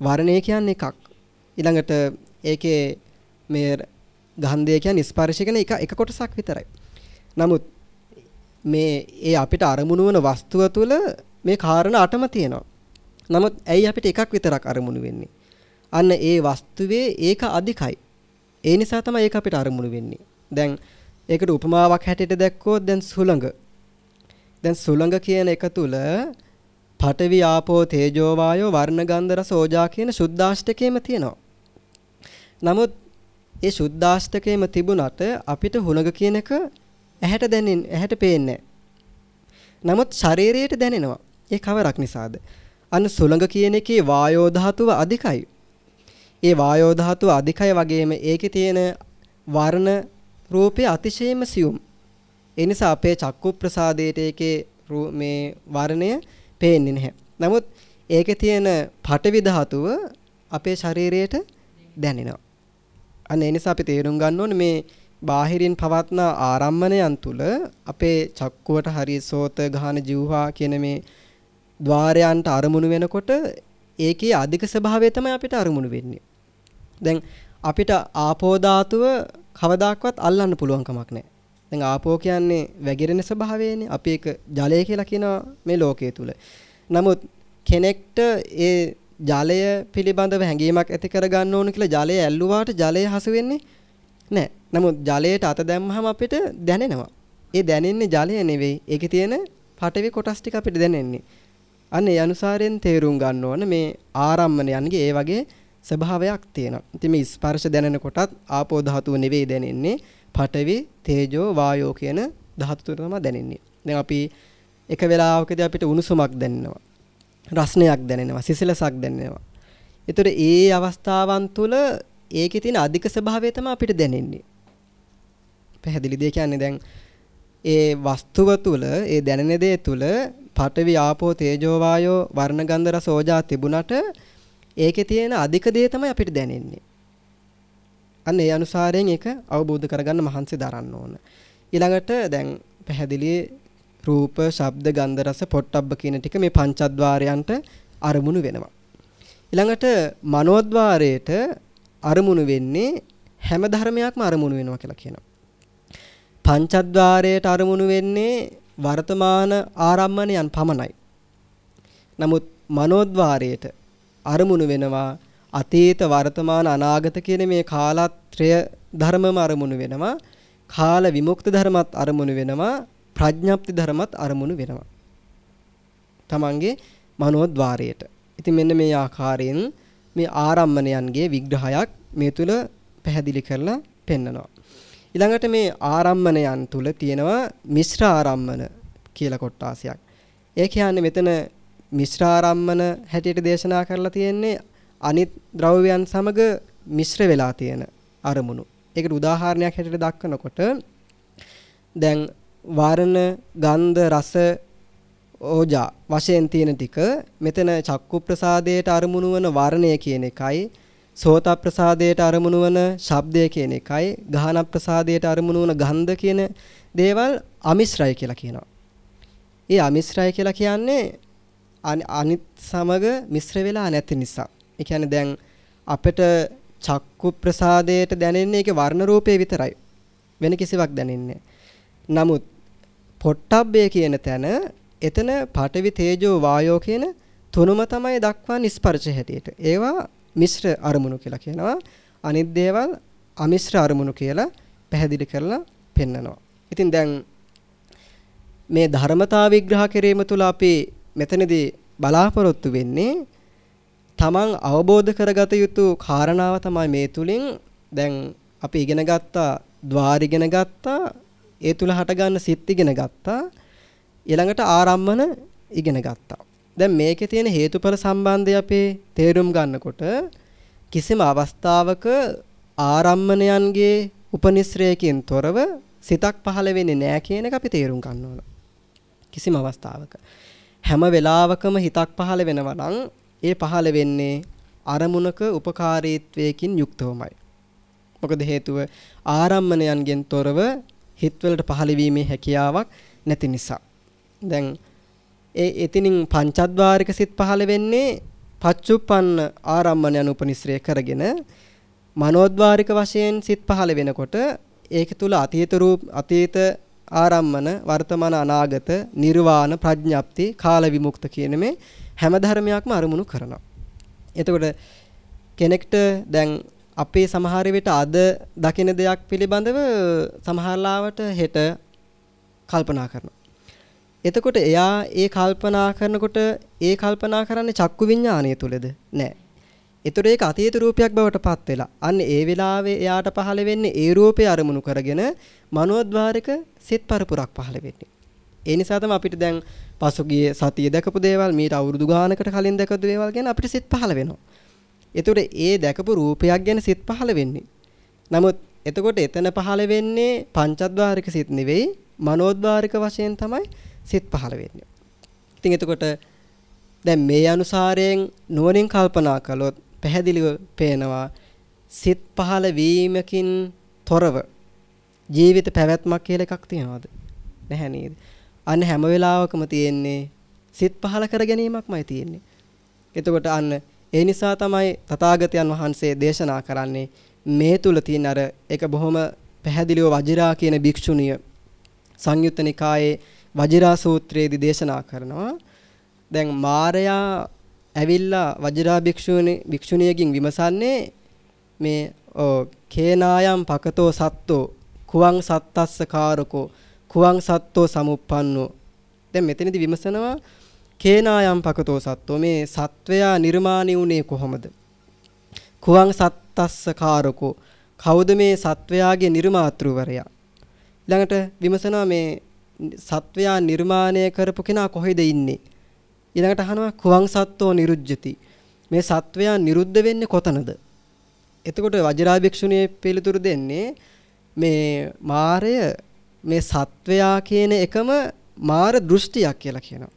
වර්ණය කියන්නේ එකක්. ඊළඟට ඒකේ මේ ගන්ධය කියන්නේ ස්පර්ශ කියන එක එක කොටසක් විතරයි. නමුත් මේ ඒ අපිට අරමුණු වන වස්තුව තුළ මේ කාරණා අටම තියෙනවා. නමුත් ඇයි අපිට එකක් විතරක් අරමුණු වෙන්නේ? අන්න ඒ වස්තුවේ ඒක අධිකයි. ඒ නිසා තමයි ඒක අපිට අරමුණු වෙන්නේ. දැන් ඒකට උපමාවක් හැටියට දැක්කොත් දැන් සුළඟ. දැන් සුළඟ කියන එක තුල පඨවි ආපෝ තේජෝ වායෝ වර්ණ ගන්ධ රස ඕජා කියන සුද්දාෂ්ටකේම තියෙනවා. නමුත් ඒ සුද්දාෂ්ටකේම තිබුණට අපිට හුළඟ කියන එක ඇහැට දැනෙන්නේ ඇහැට පේන්නේ නමුත් ශරීරයට දැනෙනවා. ඒ කවරක් නිසාද? අන්න සුළඟ කියන එකේ වායෝ ධාතුව අධිකයි. ඒ වායෝ ධාතුව අධිකයි වගේම ඒකේ තියෙන වර්ණ රූපය අතිශයින්ම සියුම්. ඒ නිසා අපේ චක්කු ප්‍රසාදයට ඒකේ මේ වර්ණය පේන්නේ නැහැ. නමුත් ඒකේ තියෙන පටවි ධාතුව අපේ ශරීරයට දැනෙනවා. අන්න ඒ නිසා අපි තේරුම් ගන්න ඕනේ මේ බාහිරින් පවත්න ආරම්මණයන් තුල අපේ චක්කුවට හරි සෝත ගාන ජීවහා කියන මේ ద్వාරයන්ට අරමුණු වෙනකොට ඒකේ අධික ස්වභාවය තමයි අපිට අරමුණු වෙන්නේ. දැන් අපිට ආපෝ ධාතුව කවදාකවත් අල්ලන්න පුළුවන් කමක් නැහැ. දැන් ආපෝ කියන්නේ වැగిරෙන ස්වභාවයනේ. අපි ඒක ජලය කියලා කියනවා මේ ලෝකයේ තුල. නමුත් කෙනෙක්ට ඒ ජලය පිළිබඳව හැඟීමක් ඇති කර ගන්න ඕන කියලා ජලය ඇල්ලුවාට ජලය හසු වෙන්නේ නැහැ. නමුත් ජලයට අත දැම්මහම අපිට දැනෙනවා. ඒ දැනෙන්නේ ජලය නෙවෙයි. ඒකේ තියෙන පටවි කොටස් ටික අපිට දැනෙන්නේ. අන්න ඒ අනුසාරයෙන් තේරුම් ගන්න ඕන මේ ආරම්මණයන්ගේ ඒ වගේ ස්වභාවයක් තියෙනවා. ඉතින් මේ ස්පර්ශ දැනෙන කොටත් ආපෝ ධාතුව නෙවෙයි දැනෙන්නේ. පඨවි, තේජෝ, වායෝ කියන ධාතු තුන තමයි දැනෙන්නේ. දැන් අපි එක වෙලාවකදී අපිට උණුසුමක් දැනෙනවා. රස්නයක් දැනෙනවා, සිසිලසක් දැනෙනවා. ඒතර ඒ අවස්ථාවන් තුල ඒකේ තියෙන අධික ස්වභාවය තමයි අපිට දැනෙන්නේ. පැහැදිලිද? ඒ කියන්නේ දැන් ඒ වස්තුව තුල, ඒ දැනෙන දේ තුල පඨවි, ආපෝ, තේජෝ, වායෝ, වර්ණ, ගන්ධ, රස, ඕජා තිබුණට ඒකේ තියෙන අධික දේ තමයි අපිට දැනෙන්නේ. අන්න ඒ අනුසාරයෙන් ඒක අවබෝධ කරගන්න මහන්සි දරන්න ඕන. ඊළඟට දැන් පැහැදිලි රූප, ශබ්ද, ගන්ධ, රස, පොට්ටබ්බ කියන ටික මේ පංචද්වාරයන්ට අරමුණු වෙනවා. ඊළඟට මනෝද්වාරයට අරමුණු වෙන්නේ හැම ධර්මයක්ම අරමුණු වෙනවා කියලා කියනවා. පංචද්වාරයට අරමුණු වෙන්නේ වර්තමාන ආරම්මණයන් පමණයි. නමුත් මනෝද්වාරයට අරමුණු වෙනවා අතීත වර්තමාන අනාගත කියන මේ කාලත්‍රය ධර්මම අරමුණු වෙනවා. කාල විමුක්ත ධර්මත් අරමුණු වෙනවා. ප්‍රඥප්ති ධර්මත් අරමුණු වෙනවා. තමන්ගේ මනෝද්වාරයට. ඉතින් මෙන්න මේ ආකාරයෙන් මේ ආරම්මණයන්ගේ විග්‍රහයක් මේ තුල පැහැදිලි කරලා පෙන්නනවා. ඊළඟට මේ ආරම්මණයන් තුල තියෙනවා මිශ්‍ර ආරම්මන කියලා කොටාසයක්. ඒ කියන්නේ මෙතන මිශ්‍රාරම්මන හැටියට දේශනා කරලා තියෙන්නේ අනිත් ද්‍රව්‍යයන් සමග මිශ්‍ර වෙලා තියෙන අරමුණු. ඒකට උදාහරණයක් හැටියට දක්වනකොට දැන් වර්ණ, ගන්ධ, රස, ඕජා වශයෙන් තියෙන ටික මෙතන චක්කු ප්‍රසාදයට අරමුණු වන වර්ණය කියන එකයි සෝත ප්‍රසාදයට අරමුණු වන ශබ්දය කියන එකයි ගහන ප්‍රසාදයට අරමුණු වන ගන්ධ කියන දේවල් අමිශ්‍රයි කියලා කියනවා. ඒ අමිශ්‍රයි කියලා කියන්නේ අනිත් සමග මිශ්‍ර වෙලා නැති නිසා. ඒ කියන්නේ දැන් අපිට චක්කු ප්‍රසාදයට දැනෙන්නේ ඒකේ වර්ණ රූපේ විතරයි. වෙන කිසිවක් දැනෙන්නේ නමුත් පොට්ටබ්බය කියන තැන එතන පඨවි තේජෝ වායෝ කියන තුනම තමයි දක්වන්නේ ස්පර්ශ හැටියට. ඒවා මිශ්‍ර අරමුණු කියලා කියනවා. අනිත් දේවල් අමිශ්‍ර අරමුණු කියලා පැහැදිලි කරලා පෙන්නනවා. ඉතින් දැන් මේ ධර්මතා විග්‍රහ කිරීම තුළ අපි මෙතනදී බලාපොරොත්තු වෙන්නේ තමන් අවබෝධ කරගත යුතු කාරණාව තමයි මේ තුලින්. දැන් අපි ඉගෙන ගත්තා ద్వාර ඉගෙන ගත්තා ඒ තුල හටගන්න සිත් ඉගෙන ගත්තා ඊළඟට ආරම්මන ඉගෙන ගත්තා. දැන් මේකේ තියෙන හේතුඵල සම්බන්ධය අපේ තේරුම් ගන්නකොට කිසිම අවස්ථාවක ආරම්මණයන්ගේ උපනිශ්‍රයකින් තොරව සිතක් පහළ වෙන්නේ නැහැ කියන එක අපි තේරුම් ගන්න ඕන. කිසිම අවස්ථාවක. හැම වෙලාවකම හිතක් පහළ වෙනවා නම් ඒ පහළ වෙන්නේ අරමුණක උපකාරීත්වයකින් යුක්තවමයි. මොකද හේතුව ආරම්මණයන්ගෙන් තොරව හිතවලට පහළ වීමේ හැකියාවක් නැති නිසා. දැන් ඒ එතිනින් පංචද්වාරික සිත් පහළ වෙන්නේ පච්චුප්පන්න ආරම්මණයන් උපනිශ්‍රය කරගෙන මනෝද්වාරික වශයෙන් සිත් පහළ වෙනකොට ඒක තුල අතීත රූප අතීත ආරම්මන වර්තමාන අනාගත නිර්වාණ ප්‍රඥප්ති කාල විමුක්ත කියන මේ හැම ධර්මයක්ම අරමුණු කරනවා. එතකොට කෙනෙක්ට දැන් අපේ සමහර විට අද දකින දෙයක් පිළිබඳව සමහරලාවට හෙට කල්පනා කරනවා. එතකොට එයා ඒ කල්පනා කරනකොට ඒ කල්පනා කරන්නේ චක්කු විඤ්ඤාණය තුලද? නෑ. ඒතර ඒක අතීත රූපයක් බවට පත් වෙලා. අන්න ඒ වෙලාවේ එයාට පහළ වෙන්නේ ඒ රූපය අරමුණු කරගෙන මනෝද්වාරික සිත් පරපුරක් පහළ වෙන්නේ. ඒ නිසා තමයි අපිට දැන් පසුගිය සතියේ දැකපු දේවල් මීට අවුරුදු ගානකට කලින් දැකපු දේවල් ගැන අපිට සිත් පහළ වෙනවා. ඒතර ඒ දැකපු රූපයක් ගැන සිත් පහළ වෙන්නේ. නමුත් එතකොට එතන පහළ වෙන්නේ පංචද්වාරික සිත් නෙවෙයි මනෝද්වාරික වශයෙන් තමයි සිත් පහළ වෙන්නේ. ඉතින් එතකොට දැන් මේ අනුසාරයෙන් නුවණින් කල්පනා කළොත් පැහැදිලිව පේනවා සිත් පහළ වීමකින් තොරව ජීවිත පැවැත්මක් කියලා එකක් තියනවාද? නැහැ නේද? අන්න හැම වෙලාවකම තියෙන්නේ සිත් පහළ කර ගැනීමක්මයි තියෙන්නේ. එතකොට අන්න ඒ නිසා තමයි තථාගතයන් වහන්සේ දේශනා කරන්නේ මේ තුල තියෙන අර ඒක බොහොම පැහැදිලිව වජිරා කියන භික්ෂුණිය සංයුත්ත නිකායේ වජිරා සූත්‍රයේදී දේශනා කරනවා. දැන් මාරයා ඇවිල්ලා වජිරා භික්ෂුණී භික්ෂුණියකින් විමසන්නේ මේ කේනායම් පකතෝ සත්තෝ කුවං සත්තස්ස කාරකෝ කුවං සත්තෝ සමුප්පන්නෝ. දැන් මෙතනදී විමසනවා කේනායම් පකතෝ සත්තෝ. මේ සත්වයා නිර්මාණය වුණේ කොහොමද? කුවං සත්තස්ස කාරකෝ. කවුද මේ සත්වයාගේ නිර්මාතෘවරයා? ළඟට විමසනවා මේ සත්වයා නිර්මාණය කරපු කෙනා කොහෙද ඉන්නේ? ඊළඟට අහනවා කුවං සත්තෝ නිරුජ්ජති. මේ සත්වයා නිරුද්ධ වෙන්නේ කොතනද? එතකොට වජිරා භික්ෂුණිය පිළිතුරු දෙන්නේ මේ මාරය මේ සත්වයා කියන එකම මාර දෘෂ්ටියක් කියලා කියනවා.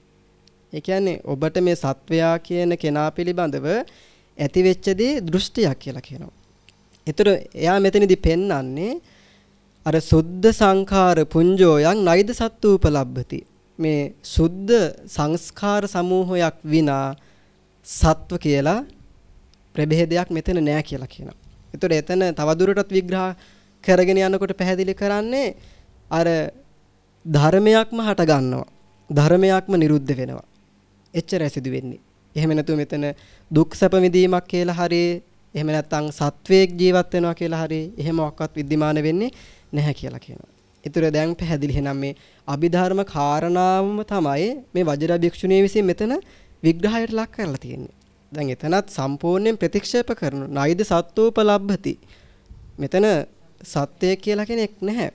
ඒ කියන්නේ ඔබට මේ සත්වයා කියන කෙනා පිළිබඳව ඇති වෙච්ච දේ දෘෂ්ටියක් කියලා කියනවා. ඒතර එයා මෙතනදී පෙන්වන්නේ අර සුද්ධ සංඛාර පුඤ්ජෝයන් නයිද සත්තුපලබ්බති. මේ සුද්ධ සංස්කාර සමූහයක් විනා සත්ව කියලා ප්‍රභේදයක් මෙතන නෑ කියලා කියනවා. ඒතකොට එතන තවදුරටත් විග්‍රහ කරගෙන යනකොට පැහැදිලි කරන්නේ අර ධර්මයක්ම හට ගන්නවා. ධර්මයක්ම නිරුද්ධ වෙනවා. එච්චරයි සිදු වෙන්නේ. එහෙම නැතුව මෙතන දුක් සැප විඳීමක් කියලා හරි එහෙම නැත්නම් සත්වයක් ජීවත් වෙනවා කියලා හරි එහෙම ඔක්කත් විද්‍යමාන වෙන්නේ නැහැ කියලා කියනවා. ඒතර දැන් පැහැදිලි එහෙනම් මේ අභිධර්ම කාරණාවම තමයි මේ වජිර භික්ෂුණිය විසින් මෙතන විග්‍රහයට ලක් කරලා තියෙන්නේ. දැන් එතනත් සම්පූර්ණයෙන් ප්‍රතික්ෂේප කරන නයිද සත්වෝපලබ්ධති. මෙතන සත්‍යය කියලා කෙනෙක් නැහැ.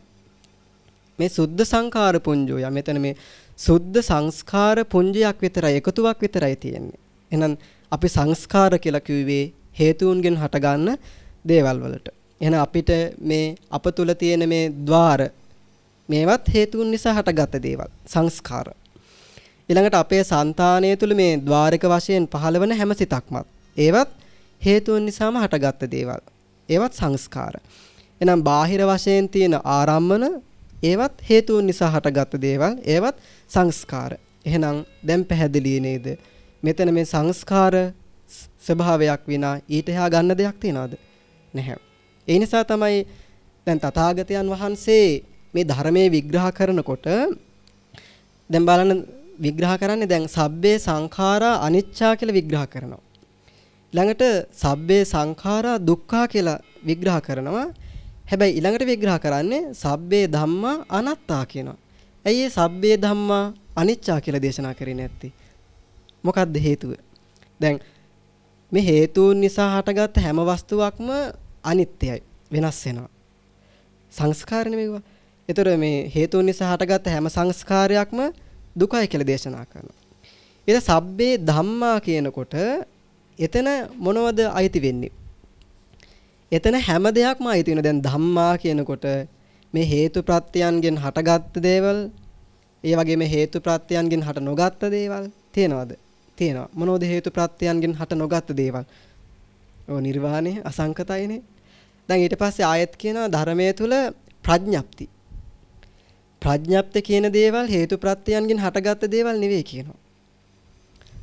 මේ සුද්ධ සංඛාර පුඤ්ජෝය. මෙතන මේ සුද්ධ සංස්කාර පුඤ්ජයක් විතරයි එකතුවක් විතරයි තියෙන්නේ. එහෙනම් අපි සංස්කාර කියලා කිව්වේ හේතුන්ගෙන් හටගන්න දේවල් වලට. එහෙනම් අපිට මේ අප තුල තියෙන මේ ద్వාර මේවත් හේතුන් නිසා හටගත් දේවල් සංස්කාර. ඊළඟට අපේ సంతානය තුල මේ ద్వාරක වශයෙන් පහළවන හැම සිතක්මත් ඒවත් හේතුන් නිසාම හටගත් දේවල්. ඒවත් සංස්කාර. එහෙනම් බාහිර වශයෙන් තියෙන ආරම්මන ඒවත් හේතුන් නිසා හටගත් දේවල් ඒවත් සංස්කාර. එහෙනම් දැන් පැහැදිලි නේද? මෙතන මේ සංස්කාර ස්වභාවයක් විනා ඊට එහා ගන්න දෙයක් තියනවද? නැහැ. ඒ නිසා තමයි දැන් තථාගතයන් වහන්සේ මේ ධර්මයේ විග්‍රහ කරනකොට දැන් බලන්න විග්‍රහ කරන්නේ දැන් සබ්බේ සංඛාරා අනිච්චා කියලා විග්‍රහ කරනවා. ළඟට සබ්බේ සංඛාරා දුක්ඛා කියලා විග්‍රහ කරනවා. හැබැයි ඊළඟට විග්‍රහ කරන්නේ සබ්බේ ධම්මා අනාත්තා කියනවා. ඇයි ඒ සබ්බේ ධම්මා අනිච්චා කියලා දේශනා කරේ නැත්තේ? මොකද්ද හේතුව? දැන් මේ හේතුන් නිසා හටගත් හැම වස්තුවක්ම අනිත්‍යයි වෙනස් වෙනවා. සංස්කාර නෙමෙයිවා. ඒතර මේ හේතුන් නිසා හටගත්ත හැම සංස්කාරයක්ම දුකයි කියලා දේශනා කරනවා. ඊට සබ්බේ ධම්මා කියනකොට එතන මොනවද අයිති වෙන්නේ? එතන හැම දෙයක්ම අයිති වෙන. දැන් ධම්මා කියනකොට මේ හේතු ප්‍රත්‍යයන්ගෙන් හටගත්ත දේවල්, ඒ වගේම හේතු ප්‍රත්‍යයන්ගෙන් හට නොගත්ත දේවල් තියෙනවද? තියෙනවා. මොනවද හේතු ප්‍රත්‍යයන්ගෙන් හට නොගත්ත දේවල්? ඔව් නිර්වාණය අසංකතයිනේ. දැන් ඊට පස්සේ ආයත් කියනවා ධර්මයේ තුල ප්‍රඥප්ති. ප්‍රඥප්ත කියන දේවල් හේතු ප්‍රත්‍යයන්ගෙන් හටගත්ත දේවල් නෙවෙයි කියනවා.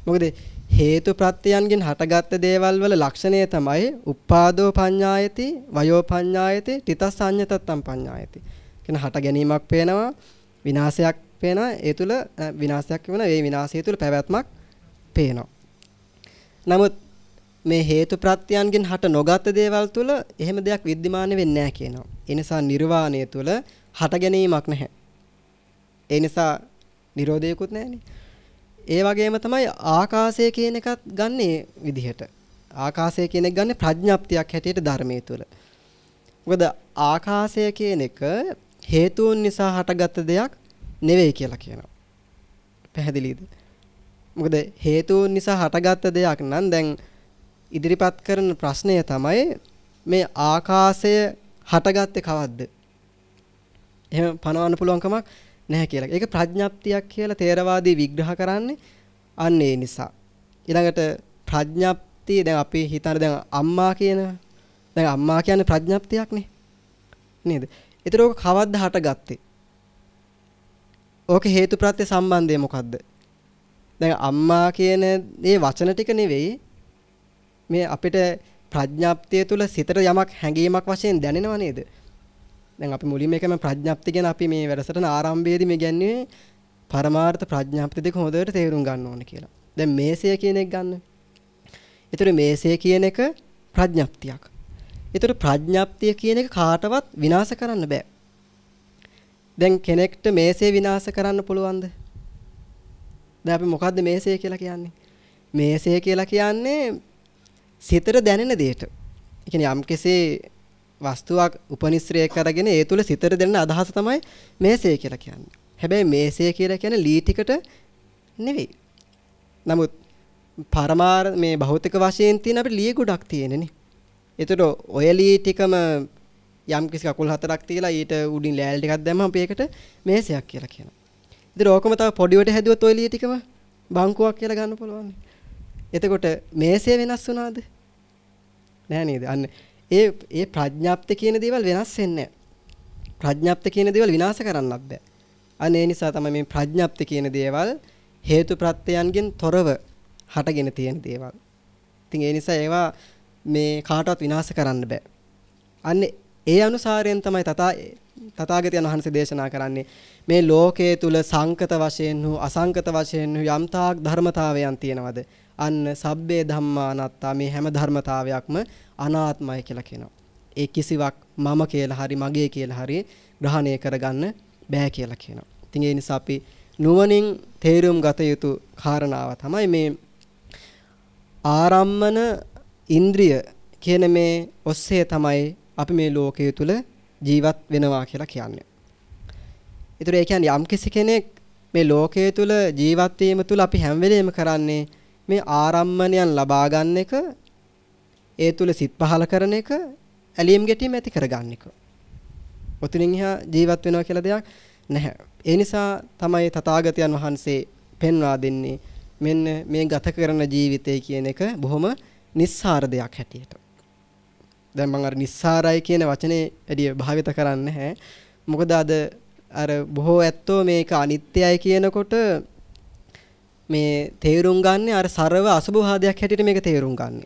මොකද හේතු ප්‍රත්‍යයන්ගෙන් හටගත්ත දේවල් වල ලක්ෂණය තමයි උපාදෝ පඤ්ඤායති, වයෝ පඤ්ඤායති, තිතස්සඤ්ඤතත්තම් පඤ්ඤායති. කියන හට ගැනීමක් පේනවා, විනාශයක් පේනවා ඒ තුල විනාශයක් වෙනවා ඒ විනාශය තුල පැවැත්මක් පේනවා. නමුත් මේ හේතු ප්‍රත්‍යයන්ගෙන් හට නොගත් දේවල් තුල එහෙම දෙයක් विद्यमान වෙන්නේ නැහැ කියනවා. ඒ නිසා නිර්වාණය තුල හට ගැනීමක් නැහැ. ඒ නිසා නිරෝධයකුත් නැහැනේ. ඒ වගේම තමයි ආකාශය කියන එකත් ගන්නෙ විදිහට. ආකාශය කියන එක ගන්නෙ ප්‍රඥාප්තියක් හැටියට ධර්මයේ තුල. මොකද ආකාශය කියන එක හේතුන් නිසා හටගත් දෙයක් නෙවෙයි කියලා කියනවා. පැහැදිලිද? මොකද හේතුන් නිසා හටගත් දෙයක් නම් දැන් ඉදිරිපත් කරන ප්‍රශ්නය තමයි මේ ආකාශය හටගත්තේ කවද්ද? එහෙම පනවන්න පුළුවන් කමක් නැහැ කියලා. ඒක ප්‍රඥාප්තියක් කියලා තේරවාදී විග්‍රහ කරන්නේ අන්න ඒ නිසා. ඊළඟට ප්‍රඥාප්තිය දැන් අපි හිතන දැන් අම්මා කියන දැන් අම්මා කියන්නේ ප්‍රඥාප්තියක්නේ. නේද? ඒතර ඕක කවද්ද හටගත්තේ? ඕක හේතුප්‍රත්‍ය සම්බන්ධය මොකද්ද? දැන් අම්මා කියන මේ වචන ටික නෙවෙයි මේ අපිට ප්‍රඥාප්තිය තුළ සිතට යමක් හැඟීමක් වශයෙන් දැනෙනව නේද? දැන් අපි මුලින්ම එකම ප්‍රඥාප්තිය ගැන අපි මේ වැඩසටහන ආරම්භයේදී මේ කියන්නේ පරමාර්ථ ප්‍රඥාප්තිය දෙක හොඳට තේරුම් ගන්න ඕනේ කියලා. දැන් මේසය කියන එක ගන්න. ඒතර මේසය කියන එක ප්‍රඥාප්තියක්. ඒතර ප්‍රඥාප්තිය කියන එක කාටවත් විනාශ කරන්න බෑ. දැන් කෙනෙක්ට මේසය විනාශ කරන්න පුළුවන්ද? දැන් අපි මොකද්ද මේසය කියලා කියන්නේ? මේසය කියලා කියන්නේ සිතට දැනෙන දෙයට. ඒ කියන්නේ යම් කෙසේ වස්තුවක් උපනිශ්‍රය කරගෙන ඒ තුල සිතට දැනෙන අදහස තමයි මේසය කියලා කියන්නේ. හැබැයි මේසය කියලා කියන්නේ ලී ටිකට නෙවෙයි. නමුත් පරමාර මේ භෞතික වශයෙන් තියෙන අපිට ලී ගොඩක් තියෙනනේ. ඒතර ඔය ලී ටිකම යම් කිසි කකුල් හතරක් තියලා ඊට උඩින් ලෑල් ටිකක් දැම්මම අපි ඒකට මේසයක් කියලා කියනවා. ඉතින් ඕකම තව පොඩිවට හැදුවොත් ඔය ලී ටිකම බංකුවක් කියලා ගන්න පුළුවන්. එතකොට මේසය වෙනස් වුණාද? නෑ නේද? අන්න ඒ ඒ ප්‍රඥාප්ත කියන දේවල් වෙනස් වෙන්නේ ප්‍රඥාප්ත කියන දේවල් විනාශ කරන්නත් බෑ. අන්න ඒ නිසා තමයි මේ ප්‍රඥාප්ත කියන දේවල් හේතු ප්‍රත්‍යයන්ගෙන් තොරව හටගෙන තියෙන දේවල්. ඉතින් ඒ නිසා ඒවා මේ කාටවත් විනාශ කරන්න බෑ. අන්න ඒ අනුසාරයෙන් තමයි තථා තථාගතයන් වහන්සේ දේශනා කරන්නේ මේ ලෝකයේ තුල සංකත වශයෙන් හෝ අසංකත වශයෙන් හෝ යම්තාක් ධර්මතාවයන් තියෙනවද අන්න සබ්බේ ධම්මා අනාත්තා මේ හැම ධර්මතාවයක්ම අනාත්මයි කියලා කියනවා. ඒ කිසිවක් මම කියලා හරි මගේ කියලා හරි ග්‍රහණය කරගන්න බෑ කියලා කියනවා. ඉතින් ඒ නිසා අපි නුවණින් තේරුම් ගත යුතු කාරණාව තමයි මේ ආරම්මන ඉන්ද්‍රිය කියන මේ ඔස්සේ තමයි අපි මේ ලෝකයේ තුල ජීවත් වෙනවා කියලා කියන්නේ. ඒතර ඒ කියන්නේ යම් කෙනෙක් මේ ලෝකයේ තුල ජීවත් වීම තුල අපි හැම වෙලෙම කරන්නේ මේ ආරම්මණයන් ලබා ගන්න එක ඒ තුල සිත් පහල කරන එක ඇලීම් ගැටීම් ඇති කරගන්න එක. ඔතනින් එහා ජීවත් වෙනවා කියලා දෙයක් නැහැ. ඒ නිසා තමයි තථාගතයන් වහන්සේ පෙන්වා දෙන්නේ මෙන්න මේ ගත කරන ජීවිතය කියන එක බොහොම නිස්සාර දෙයක් හැටියට. දැන් මම අර නිස්සාරයි කියන වචනේ වැඩි භාවිත කරන්නේ නැහැ. මොකද අද අර බොහෝ ඇත්තෝ මේක අනිත්‍යයි කියනකොට මේ තේරුම් ගන්න අර ਸਰව අසුභවාදයක් හැටියට මේක තේරුම් ගන්න.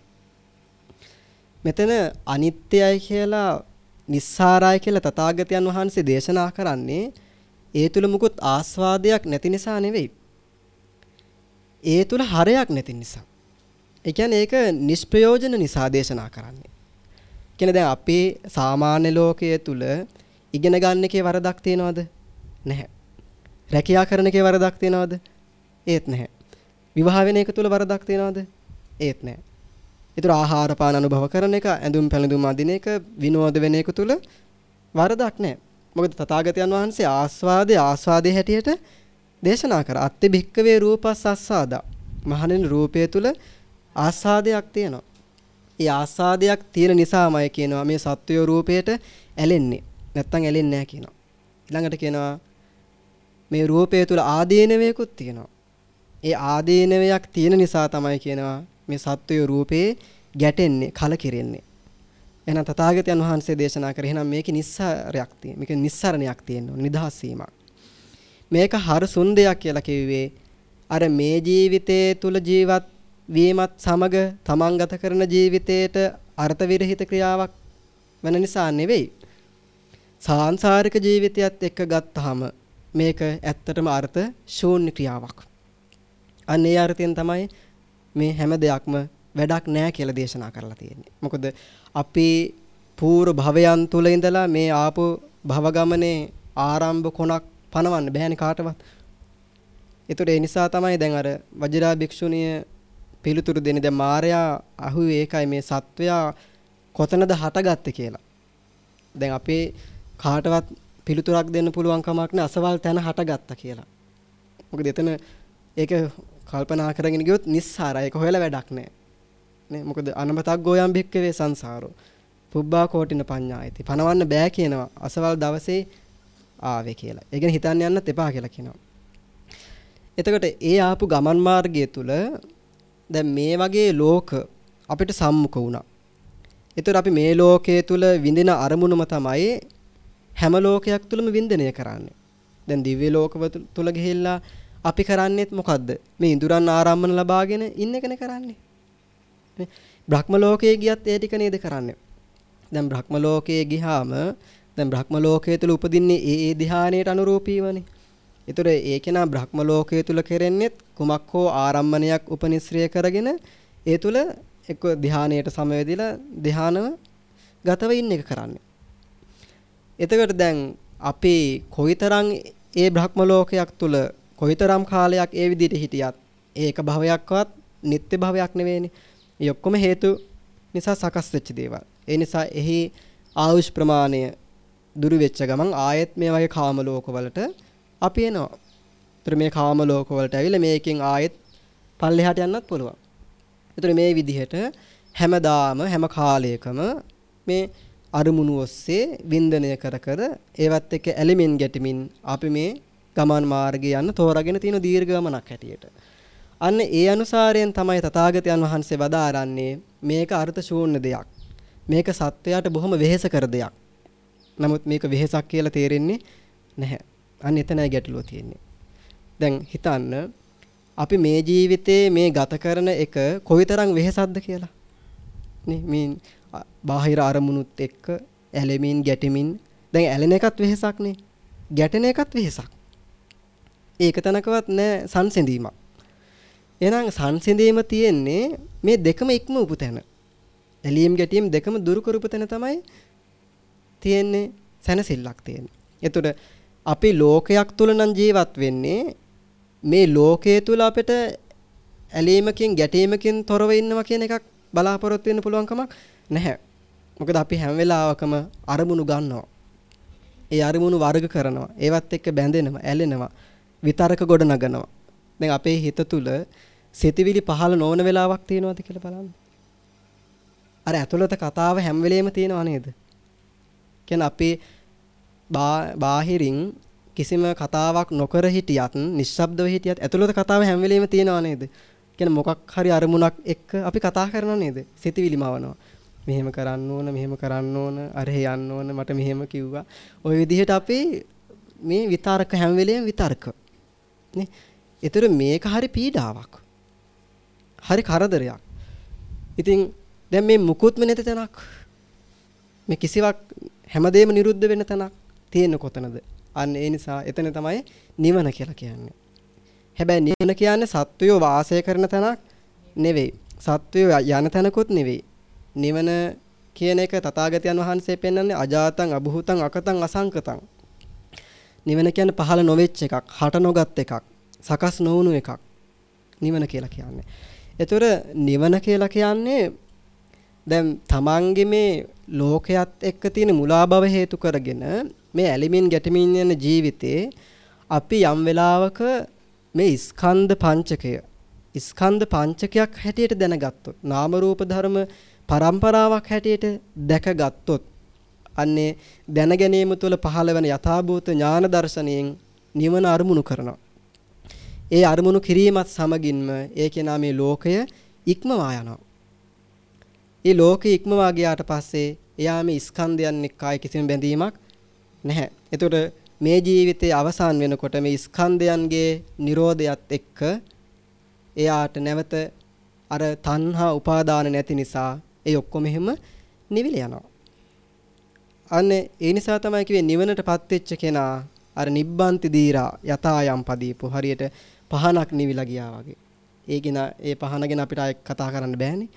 මෙතන අනිත්‍යයි කියලා නිස්සාරයි කියලා තථාගතයන් වහන්සේ දේශනා කරන්නේ ඒ තුල මුකුත් ආස්වාදයක් නැති නිසා නෙවෙයි. ඒ තුල හරයක් නැති නිසා. ඒ කියන්නේ ඒක නිෂ්ප්‍රයෝජන නිසා දේශනා කරන්නේ. කියන්නේ දැන් අපේ සාමාන්‍ය ලෝකයේ තුල ඉගෙන ගන්න එකේ වරදක් තියනවද? නැහැ. රැකියා කරන එකේ වරදක් තියනවද? ඒත් නැහැ. විවාහ වෙන එක තුල වරදක් තියනවද? ඒත් නැහැ. ඒතර ආහාර පාන අනුභව කරන එක, ඇඳුම් පැළඳුම් අඳින එක, විනෝද වෙන එක තුල වරදක් නැහැ. මොකද තථාගතයන් වහන්සේ ආස්වාදේ ආස්වාදේ හැටියට දේශනා කර අත්ති භික්කවේ රූපස් අස්සාදා. මහණෙනි රූපය තුල ආස්වාදයක් තියෙනවා. ඒ ආස්වාදයක් තියෙන නිසාමයි කියනවා මේ සත්වය රූපයට ඇලෙන්නේ. නැත්තම් ඇලෙන්නේ නැහැ කියනවා. ඊළඟට කියනවා මේ රූපය තුල ආදීනවයකුත් තියෙනවා. ඒ ආදීනවයක් තියෙන නිසා තමයි කියනවා මේ සත්වය රූපේ ගැටෙන්නේ කලකිරෙන්නේ. එහෙනම් තථාගතයන් වහන්සේ දේශනා කර එහෙනම් මේකේ නිස්සාරයක් තියෙන. මේක නිස්සරණයක් තියෙනවා. නිදහස් වීමක්. මේක හරසුන් දෙයක් කියලා කිව්වේ අර මේ ජීවිතයේ තුල ජීවත් වීමත් සමග තමන් ගත කරන ජීවිතයට අර්ථ විරහිත ක්‍රියාවක් වෙන නිසා නෙවෙයි. සාංශාරික ජීවිතයත් එක්ක ගත්තාම මේක ඇත්තටම අර්ථ ශූන්‍ය ක්‍රියාවක්. අන්න ඒ අර්ථයෙන් තමයි මේ හැම දෙයක්ම වැඩක් නෑ කියලා දේශනා කරලා තියෙන්නේ. මොකද අපි පූර්ව භවයන් තුල ඉඳලා මේ ආපු භව ගමනේ ආරම්භ කොනක් පනවන්න බෑනේ කාටවත්. ඒතර ඒ නිසා තමයි දැන් අර වජිරා භික්ෂුණිය පිළිතුරු දෙන්නේ දැන් මාර්යා අහුවේ ඒකයි මේ සත්වයා කොතනද හටගත්තේ කියලා. දැන් අපේ කාටවත් පිළිතුරක් දෙන්න පුළුවන් කමක් නෑ අසවල් තැන හටගත්තා කියලා. මොකද එතන ඒක කල්පනා කරගෙන ගියොත් නිස්සාරයි ඒක හොයලා වැඩක් නෑ. නේ මොකද අනමතක් ගෝයම් භික්කවේ සංසාරෝ. පුබ්බා කෝටින පඤ්ඤායති. පනවන්න බෑ කියනවා. අසවල් දවසේ ආවේ කියලා. ඒ කියන්නේ හිතන්න යන්නත් එපා කියලා කියනවා. එතකොට ඒ ආපු ගමන් මාර්ගය තුල දැන් මේ වගේ ලෝක අපිට සම්මුඛ වුණා. ඒතර අපි මේ ලෝකයේ තුල විඳින අරමුණම තමයි හැම ලෝකයක් තුලම වින්දනය කරන්නේ. දැන් දිව්‍ය ලෝකව තුල ගිහිල්ලා අපි කරන්නේත් මොකද්ද? මේ ඉඳුරන් ආරම්භන ලබාගෙන ඉන්න එකනේ කරන්නේ. නේ? බ්‍රහ්ම ලෝකයේ ගියත් ඒ ටික නේද කරන්නේ. දැන් බ්‍රහ්ම ලෝකයේ ගිහාම දැන් බ්‍රහ්ම ලෝකයේ තුල උපදින්නේ ඒ ඒ ධානයට අනුරූපීවනේ. ඒතර ඒක නා බ්‍රහ්ම ලෝකයේ තුල කෙරෙන්නේත් කුමක් හෝ ආරම්මණයක් උපනිශ්‍රය කරගෙන ඒ තුල එක්ක ධානයට සමවැදිලා ධානව ගතව ඉන්න එක කරන්නේ. එතකොට දැන් අපි කොයිතරම් ඒ බ්‍රහ්ම ලෝකයක් තුල කොයිතරම් කාලයක් ඒ විදිහට හිටියත් ඒක භවයක්වත් නිත්‍ය භවයක් නෙවෙයිනේ. මේ ඔක්කොම හේතු නිසා සකස් වෙච්ච දේවල්. ඒ නිසා එහි ආයුෂ් ප්‍රමාණය දුරු වෙච්ච ගමන් ආයෙත් මේ වගේ කාම ලෝකවලට අපි එනවා. ඒතර මේ කාම ලෝක වලට ඇවිල්ලා මේකෙන් ආයෙත් පල්ලෙහාට යන්නත් පුළුවන්. ඒතර මේ විදිහට හැමදාම හැම කාලයකම මේ අරමුණු ඔස්සේ වින්දනය කර කර ඒවත් එක්ක ඇලිමින් ගැටිමින් අපි මේ ගමන් මාර්ගය යන්න තෝරාගෙන තියෙන දීර්ඝ ගමනක් හැටියට. අන්න ඒ අනුසාරයෙන් තමයි තථාගතයන් වහන්සේ වදාරන්නේ මේක අර්ථ ශූන්‍ය දෙයක්. මේක සත්වයාට බොහොම වෙහෙස කර දෙයක්. නමුත් මේක වෙහෙසක් කියලා තේරෙන්නේ නැහැ. අන්න එතනයි ගැටලුව තියෙන්නේ. දැන් හිතන්න අපි මේ ජීවිතේ මේ ගත කරන එක කොයිතරම් වෙහෙසක්ද කියලා. නේ මේ බාහිර අරමුණුත් එක්ක ඇලෙමින් ගැටෙමින් දැන් ඇලෙන එකත් වෙහෙසක් නේ. ගැටෙන එකත් වෙහෙසක්. ඒක තනකවත් නෑ සංසිඳීමක්. එහෙනම් සංසිඳීම තියෙන්නේ මේ දෙකම ඉක්ම උපු තැන. ඇලීම් ගැටීම් දෙකම දුරු කරපු තැන තමයි තියෙන්නේ සැනසෙල්ලක් තියෙන්නේ. එතකොට අපි ලෝකයක් තුල නම් ජීවත් වෙන්නේ මේ ලෝකයේ තුල අපිට ඇලීමකින් ගැටීමකින් තොරව ඉන්නවා කියන එකක් බලාපොරොත්තු වෙන්න පුළුවන් කමක් නැහැ. මොකද අපි හැම වෙලාවකම අරමුණු ගන්නවා. ඒ අරමුණු වර්ග කරනවා. ඒවත් එක්ක බැඳෙනවා, ඇලෙනවා, විතරක ගොඩ නගනවා. දැන් අපේ හිත තුල සිතවිලි පහළ නොවන වෙලාවක් තියෙනවද කියලා බලන්න. අර ඇතුළත කතාව හැම වෙලෙම තියෙනව නේද? කියන්නේ අපේ බාහිරින් කිසිම කතාවක් නොකර හිටියත් නිශ්ශබ්දව හිටියත් ඇතුළත කතාව හැම වෙලෙම තියෙනව නේද? කියන්නේ මොකක් හරි අරමුණක් එක්ක අපි කතා කරනව නේද? සිතවිලි මවනවා. මෙහෙම කරන්න ඕන, මෙහෙම කරන්න ඕන, අරහෙ යන්න ඕන, මට මෙහෙම කිව්වා. ওই විදිහට අපි මේ විතර්ක හැම වෙලෙම විතර්ක. නේ? ඒතර මේක හරි පීඩාවක්. හරි කරදරයක්. ඉතින් දැන් මේ මුකුත්ම නැති තැනක් මේ කිසිවක් හැමදේම නිරුද්ධ වෙන තැනක් තියෙන්නේ කොතනද? අන්න ඒ නිසා එතන තමයි නිවන කියලා කියන්නේ. හැබැයි නිවන කියන්නේ සත්වයෝ වාසය කරන තැනක් නෙවෙයි. සත්වයෝ යන තැනකුත් නෙවෙයි. නිවන කියන එක තථාගතයන් වහන්සේ පෙන්වන්නේ අජාතං අභූතං අකතං අසංකතං. නිවන කියන්නේ පහළ නොවෙච්ච එකක්, හට නොගත් එකක්, සකස් නොවුණු එකක්. නිවන කියලා කියන්නේ. ඒතර නිවන කියලා කියන්නේ දැන් තමන්ගේ මේ ලෝකයක් එක්ක තියෙන මුලාභව හේතු කරගෙන මේ ඇලිමින් ගැටමින් යන ජීවිතේ අපි යම් වෙලාවක මේ ස්කන්ධ පංචකය ස්කන්ධ පංචකයක් හැටියට දැනගත්තොත් නාම රූප ධර්ම පරම්පරාවක් හැටියට දැකගත්තොත් අන්නේ දැන ගැනීම තුළ පහළ වෙන යථාභූත ඥාන දර්ශනයෙන් නිවන අරමුණු කරනවා. ඒ අරමුණු කිරීමත් සමගින්ම ඒ කෙනා මේ ලෝකය ඉක්මවා යනවා. ඒ ලෝකෙ ඉක්මවා ගියාට පස්සේ එයා මේ ස්කන්ධයන් එක්ක ආයි කිසිම බැඳීමක් නැහැ. එතකොට මේ ජීවිතයේ අවසාන වෙනකොට මේ ස්කන්ධයන්ගේ Nirodhayat එක්ක එයාට නැවත අර තණ්හා උපාදාන නැති නිසා ඒ ඔක්කොම එහෙම නිවිල යනවා. අනේ ඒ නිසා තමයි කිව්වේ නිවනටපත් වෙච්ච කෙනා අර නිබ්බන්ති දීරා යතායම් පදීපු හරියට පහනක් නිවිලා ගියා වගේ. ඒකින ඒ පහන ගැන අපිට ආයෙ කතා කරන්න බෑනේ.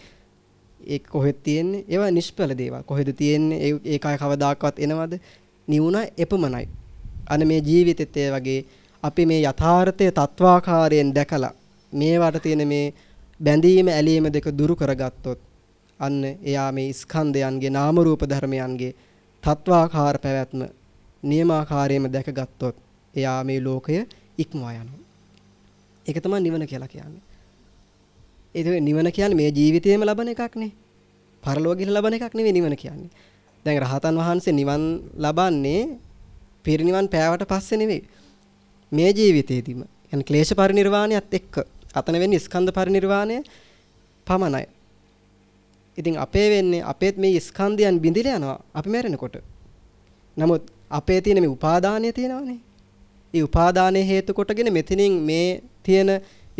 ඒක කොහෙද තියෙන්නේ? ඒවා නිෂ්ඵල දේවල්. කොහෙද තියෙන්නේ? ඒක ආයෙ කවදාකවත් එනවද? නිවුණා එපමණයි. අන මේ ජීවිතෙත් ඒ වගේ අපි මේ යථාර්ථයේ තත්වාකාරයෙන් දැකලා මේවට තියෙන මේ බැඳීම ඇලීම දෙක දුරු කරගත්තොත් අන්න එයා මේ ස්කන්ධයන්ගේ නාම රූප ධර්මයන්ගේ තත්වාකාර පැවැත්ම නියමාකාරයෙන්ම දැකගත්තොත් එයා මේ ලෝකය ඉක්මවා යනවා. ඒක තමයි නිවන කියලා කියන්නේ. ඒක නිවන කියන්නේ මේ ජීවිතේම ලබන එකක් නේ. පරලෝකෙ ලබන එකක් නෙවෙයි නිවන කියන්නේ. දැන් රහතන් වහන්සේ නිවන් ලබන්නේ පිරිනිවන් පෑවට පස්සේ නෙවෙයි. මේ ජීවිතේදීම. يعني ක්ලේශ පරිනිර්වාණයත් එක්ක අතන වෙන්නේ ස්කන්ධ පරිනිර්වාණය පමණයි. ඉතින් අපේ වෙන්නේ අපේත් මේ ස්කන්ධයන් බිඳිලා යනවා අපි මැරෙනකොට. නමුත් අපේ තියෙන මේ උපාදානය තියෙනවනේ. ඒ උපාදානයේ හේතු කොටගෙන මෙතනින් මේ තියෙන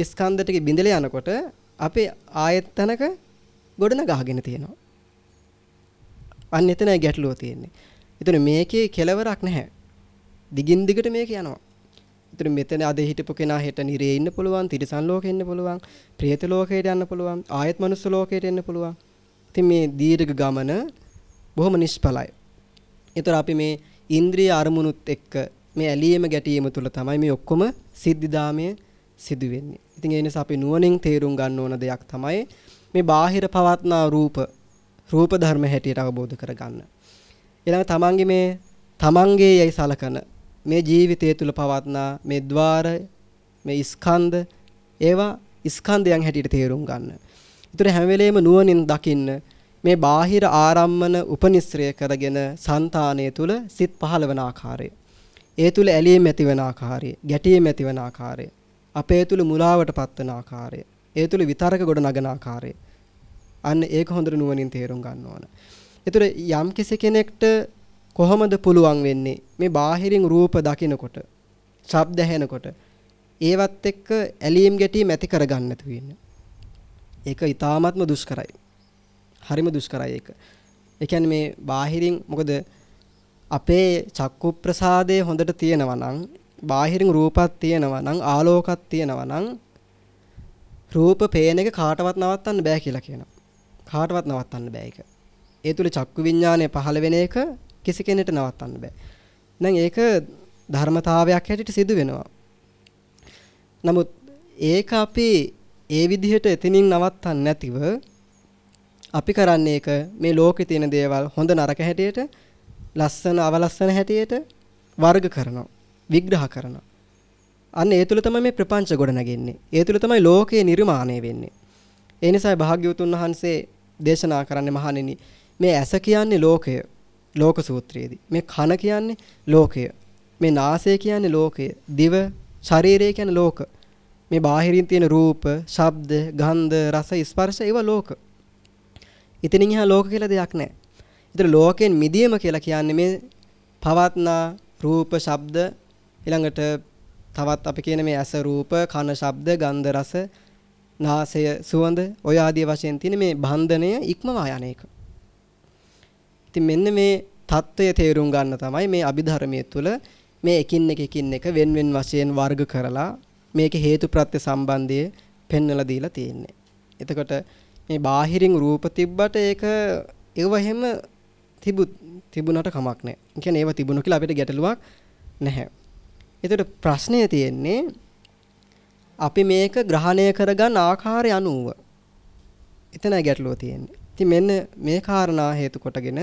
ස්කන්ධ ටික බිඳලා යනකොට අපේ ආයතනක ගොඩන ගහගෙන තියෙනවා. අන්න එතනයි ගැටලුව තියෙන්නේ. එතන මේකේ කෙලවරක් නැහැ. දිගින් දිගට මේක යනවා. එතන මෙතන අද හිටපු කෙනා හෙට නිරේ ඉන්න පුළුවන්, තිරිසන් ලෝකෙ ඉන්න පුළුවන්, ප්‍රේත ලෝකයට යන්න පුළුවන්, ආයත් මනුස්ස ලෝකයට එන්න පුළුවන්. ඉතින් මේ දීර්ඝ ගමන බොහොම නිෂ්ඵලයි. ඒතර අපි මේ ඉන්ද්‍රිය අරමුණුත් එක්ක මේ ඇලීම ගැටීම තුල තමයි මේ ඔක්කොම සිද්ධිදාමය සිදු වෙන්නේ. ඉතින් ඒ නිසා අපි නුවණින් තේරුම් ගන්න ඕන දෙයක් තමයි මේ බාහිර පවත්නා රූප රූප ධර්ම හැටියට අවබෝධ කරගන්න. ඊළඟ තමන්ගේ මේ තමන්ගේ යයි සලකන මේ ජීවිතය තුල පවත්නා මේ ద్వාර මේ ස්කන්ධ ඒවා ස්කන්ධයන් හැටියට තේරුම් ගන්න. ඒතර හැම වෙලේම නුවණින් දකින්න මේ බාහිර ආරම්මන උපනිශ්‍රය කරගෙන సంతානය තුල සිත් පහළවන ආකාරය. ඒ තුල ඇලීම ඇතිවන ආකාරය, ගැටීම ඇතිවන ආකාරය, අපේ තුල මුලාවට පත්වන ආකාරය, ඒ තුල විතරක ගොඩ නගන ආකාරය. අන්න ඒක හොඳට නුවණින් තේරුම් ගන්න ඕන. ඒතර යම් කෙනෙක්ට කොහොමද පුළුවන් වෙන්නේ මේ බාහිරින් රූප දකිනකොට, ශබ්ද ඇහෙනකොට ඒවත් එක්ක ඇලීම් ගැටීම් ඇති කරගන්න නැතු වෙන්නේ. ඒක ඊටාත්ම දුෂ්කරයි. හරිම දුෂ්කරයි ඒක. ඒ කියන්නේ මේ බාහිරින් මොකද අපේ චක්කු ප්‍රසාදය හොඳට තියෙනවා නම් බාහිරින් රූපක් තියෙනවා නම් ආලෝකයක් තියෙනවා නම් රූප පේන එක කාටවත් නවත්තන්න බෑ කියලා කියනවා. කාටවත් නවත්තන්න බෑ ඒක. ඒ තුල චක්කු විඥානය පහළ වෙන එක කිසි කෙනෙකුට නවත්තන්න බෑ. දැන් ඒක ධර්මතාවයක් හැටියට සිදු වෙනවා. නමුත් ඒක අපි ඒ විදිහට එතනින් නවත්තන්න නැතිව අපි කරන්නේ ඒක මේ ලෝකේ තියෙන දේවල් හොඳ නරක හැටියට ලස්සන අවලස්සන හැටියට වර්ග කරනවා විග්‍රහ කරනවා. අන්න ඒ තුල තමයි මේ ප්‍රපංච ගොඩ නැගෙන්නේ ඒ තුල තමයි ලෝකේ නිර්මාණය වෙන්නේ. ඒ නිසා භාග්‍යවතුන් වහන්සේ දේශනා කරන්නේ මහණෙනි මේ ඇස කියන්නේ ලෝකය ලෝක සූත්‍රයේදී. මේ කන කියන්නේ ලෝකය. මේ නාසය කියන්නේ ලෝකය. දිව ශරීරය කියන්නේ ලෝක. මේ බාහිරින් තියෙන රූප, ශබ්ද, ගන්ධ, රස, ස්පර්ශ ඒවා ලෝක. ඉතින් එහා ලෝක කියලා දෙයක් නැහැ. ඒතර ලෝකයෙන් මිදීම කියලා කියන්නේ මේ පවත්නා රූප, ශබ්ද ඊළඟට තවත් අපි කියන මේ ඇස රූප, කන ශබ්ද, ගන්ධ රස, නාසය සුවඳ ඔය ආදී වශයෙන් තියෙන මේ බන්ධනය ඉක්මවා යන එක. ඉතින් මෙන්න මේ தত্ত্বය තේරුම් ගන්න තමයි මේ අභිධර්මයේ තුල මේ එකින් එක එකින් එක වෙන් වෙන් වශයෙන් වර්ග කරලා මේකේ හේතුප්‍රත්‍ය සම්බන්ධය පෙන්වලා දීලා තියෙන්නේ. එතකොට මේ බාහිරින් රූප තිබ්බට ඒක ඒව හැම තිබු තිබුණට කමක් නැහැ. ඒ කියන්නේ ඒව තිබුණා කියලා අපිට ගැටලුවක් නැහැ. එතකොට ප්‍රශ්නය තියෙන්නේ අපි මේක ග්‍රහණය කරගන්න ආකාරය අනුව එතනයි ගැටලුව තියෙන්නේ. ඉතින් මෙන්න මේ කාරණා හේතු කොටගෙන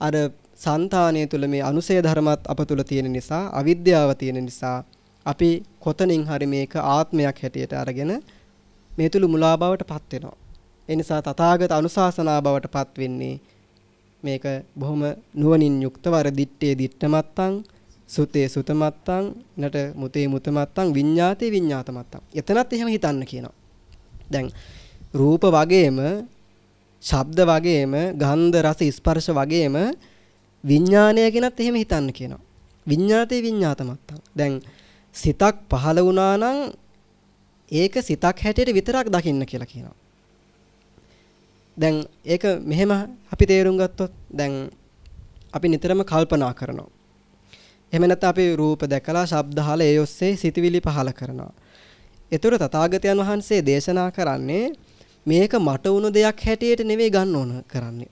අර సంతානය තුල මේ අනුසය ධර්මත් අප තුල තියෙන නිසා අවිද්‍යාව තියෙන නිසා අපි කොතනින් හරි මේක ආත්මයක් හැටියට අරගෙන මේ තුල මුලා බවට පත් වෙනවා. ඒ නිසා තථාගත අනුශාසනා බවට පත් වෙන්නේ මේක බොහොම නුවණින් යුක්තව අර දිත්තේ දිත්තමත්තං සුතේ සුතමත්තං ඊනට මුතේ මුතමත්තං විඤ්ඤාතේ විඤ්ඤාතමත්තං. එතනත් එහෙම හිතන්න කියනවා. දැන් රූප වගේම ශබ්ද වගේම ගන්ධ රස ස්පර්ශ වගේම විඥානය ගැනත් එහෙම හිතන්න කියනවා. විඤ්ඤාතේ විඤ්ඤාතමත්තං. දැන් සිතක් පහළ වුණා නම් ඒක සිතක් හැටියට විතරක් දකින්න කියලා කියනවා. දැන් ඒක මෙහෙම අපි තේරුම් ගත්තොත් දැන් අපි නිතරම කල්පනා කරනවා. එහෙම නැත්නම් අපි රූප දැකලා ශබ්ද අහලා ඒ ඔස්සේ සිතවිලි පහල කරනවා. ඒතර තථාගතයන් වහන්සේ දේශනා කරන්නේ මේක මට වුණු දෙයක් හැටියට නෙවෙයි ගන්න ඕන කරන්නේ.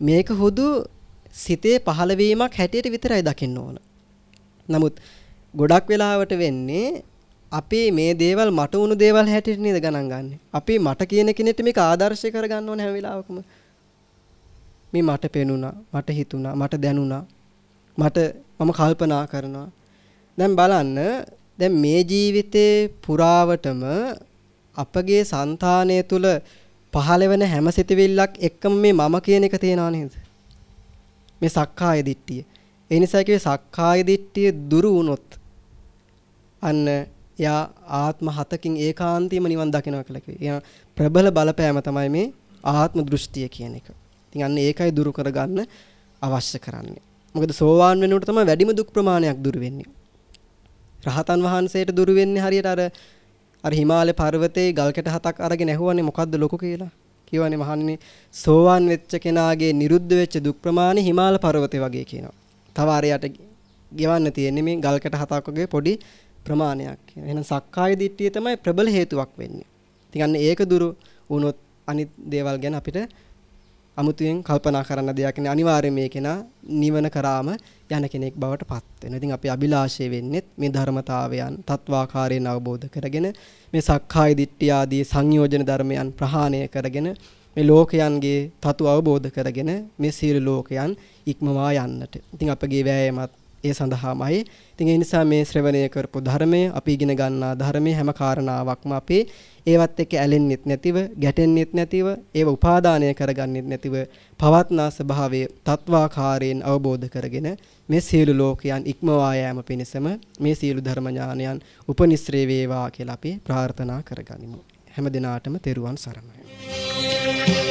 මේක හුදු සිතේ පහළ වීමක් හැටියට විතරයි දකින්න ඕන. නමුත් ගොඩක් වෙලාවට වෙන්නේ අපි මේ දේවල් මට වුණු දේවල් හැටියට නේද ගණන් ගන්නෙ. අපි මට කියන කෙනෙක්ට මේක ආදර්ශ කරගන්න ඕන හැම වෙලාවකම. මේ මට පෙනුණා, මට හිතුණා, මට දැනුණා. මට මම කල්පනා කරනවා. දැන් බලන්න දැන් මේ ජීවිතේ පුරාවටම අපගේ సంతානය තුල පහළ වෙන හැම සිතවිල්ලක් එක්කම මේ මම කියන එක තේනවා නේද? මේ සක්කාය දිට්ඨිය. ඒ නිසා කිව්වේ සක්කාය දිට්ඨිය දුරු වුණොත් අන්න එයා ආත්ම හතකින් ඒකාන්තයෙන්ම නිවන් දකිනවා කියලා කිව්වේ. ප්‍රබල බලපෑම තමයි මේ ආත්ම දෘෂ්ටිය කියන එක. ඉතින් අන්න ඒකයි දුරු කරගන්න අවශ්‍ය කරන්නේ. මොකද සෝවාන් වෙනකොට තමයි වැඩිම දුක් ප්‍රමාණයක් දුරු වෙන්නේ. රහතන් වහන්සේට දුරු වෙන්නේ හරියට අර අර හිමාලය පර්වතයේ ගල් කැට හතක් අරගෙන ඇහුවනේ මොකද්ද ලොකු කියලා. කියවනේ මහන්නේ සෝවාන් වෙච්ච කෙනාගේ නිරුද්ධ වෙච්ච දුක් ප්‍රමාණය හිමාල පර්වතේ වගේ කියනවා. තව අරයට ගෙවන්න තියෙන්නේ මේ ගල් කැට හතක් වගේ පොඩි ප්‍රමාණයක්. එහෙනම් සක්කාය දිට්ඨිය තමයි ප්‍රබල හේතුවක් වෙන්නේ. ඉතින් අන්න ඒක දුරු වුණොත් අනිත් දේවල් ගැන අපිට අමුතුවෙන් කල්පනා කරන්න දෙයක් නෑ අනිවාර්යයෙන් මේ කෙනා නිවන කරාම යන කෙනෙක් බවට පත් වෙනවා. ඉතින් අපි අභිලාෂය වෙන්නේ මේ ධර්මතාවයන් තත්වාකාරයෙන් අවබෝධ කරගෙන මේ සක්කාය දිට්ඨිය ආදී සංයෝජන ධර්මයන් ප්‍රහාණය කරගෙන මේ ලෝකයන්ගේ තතු අවබෝධ කරගෙන මේ සියලු ලෝකයන් ඉක්මවා යන්නට. ඉතින් අපගේ වෑයමත් ඒ සඳහාමයි. ඉතින් ඒ නිසා මේ ශ්‍රවණය කරපු ධර්මය අපි ඉගෙන ගන්නා ධර්මයේ හැම කාරණාවක්ම අපේ ඒවත් එක්ක ඇලෙන්නෙත් නැතිව, ගැටෙන්නෙත් නැතිව, ඒව උපාදානය කරගන්නෙත් නැතිව පවත්නා ස්වභාවයේ තත්වාකාරයෙන් අවබෝධ කරගෙන මේ සියලු ලෝකයන් ඉක්මවා යාම පිණිසම මේ සියලු ධර්ම ඥානයන් උපනිශ්‍රේ වේවා කියලා අපි ප්‍රාර්ථනා කරගනිමු. හැම දිනාටම තෙරුවන් සරණයි.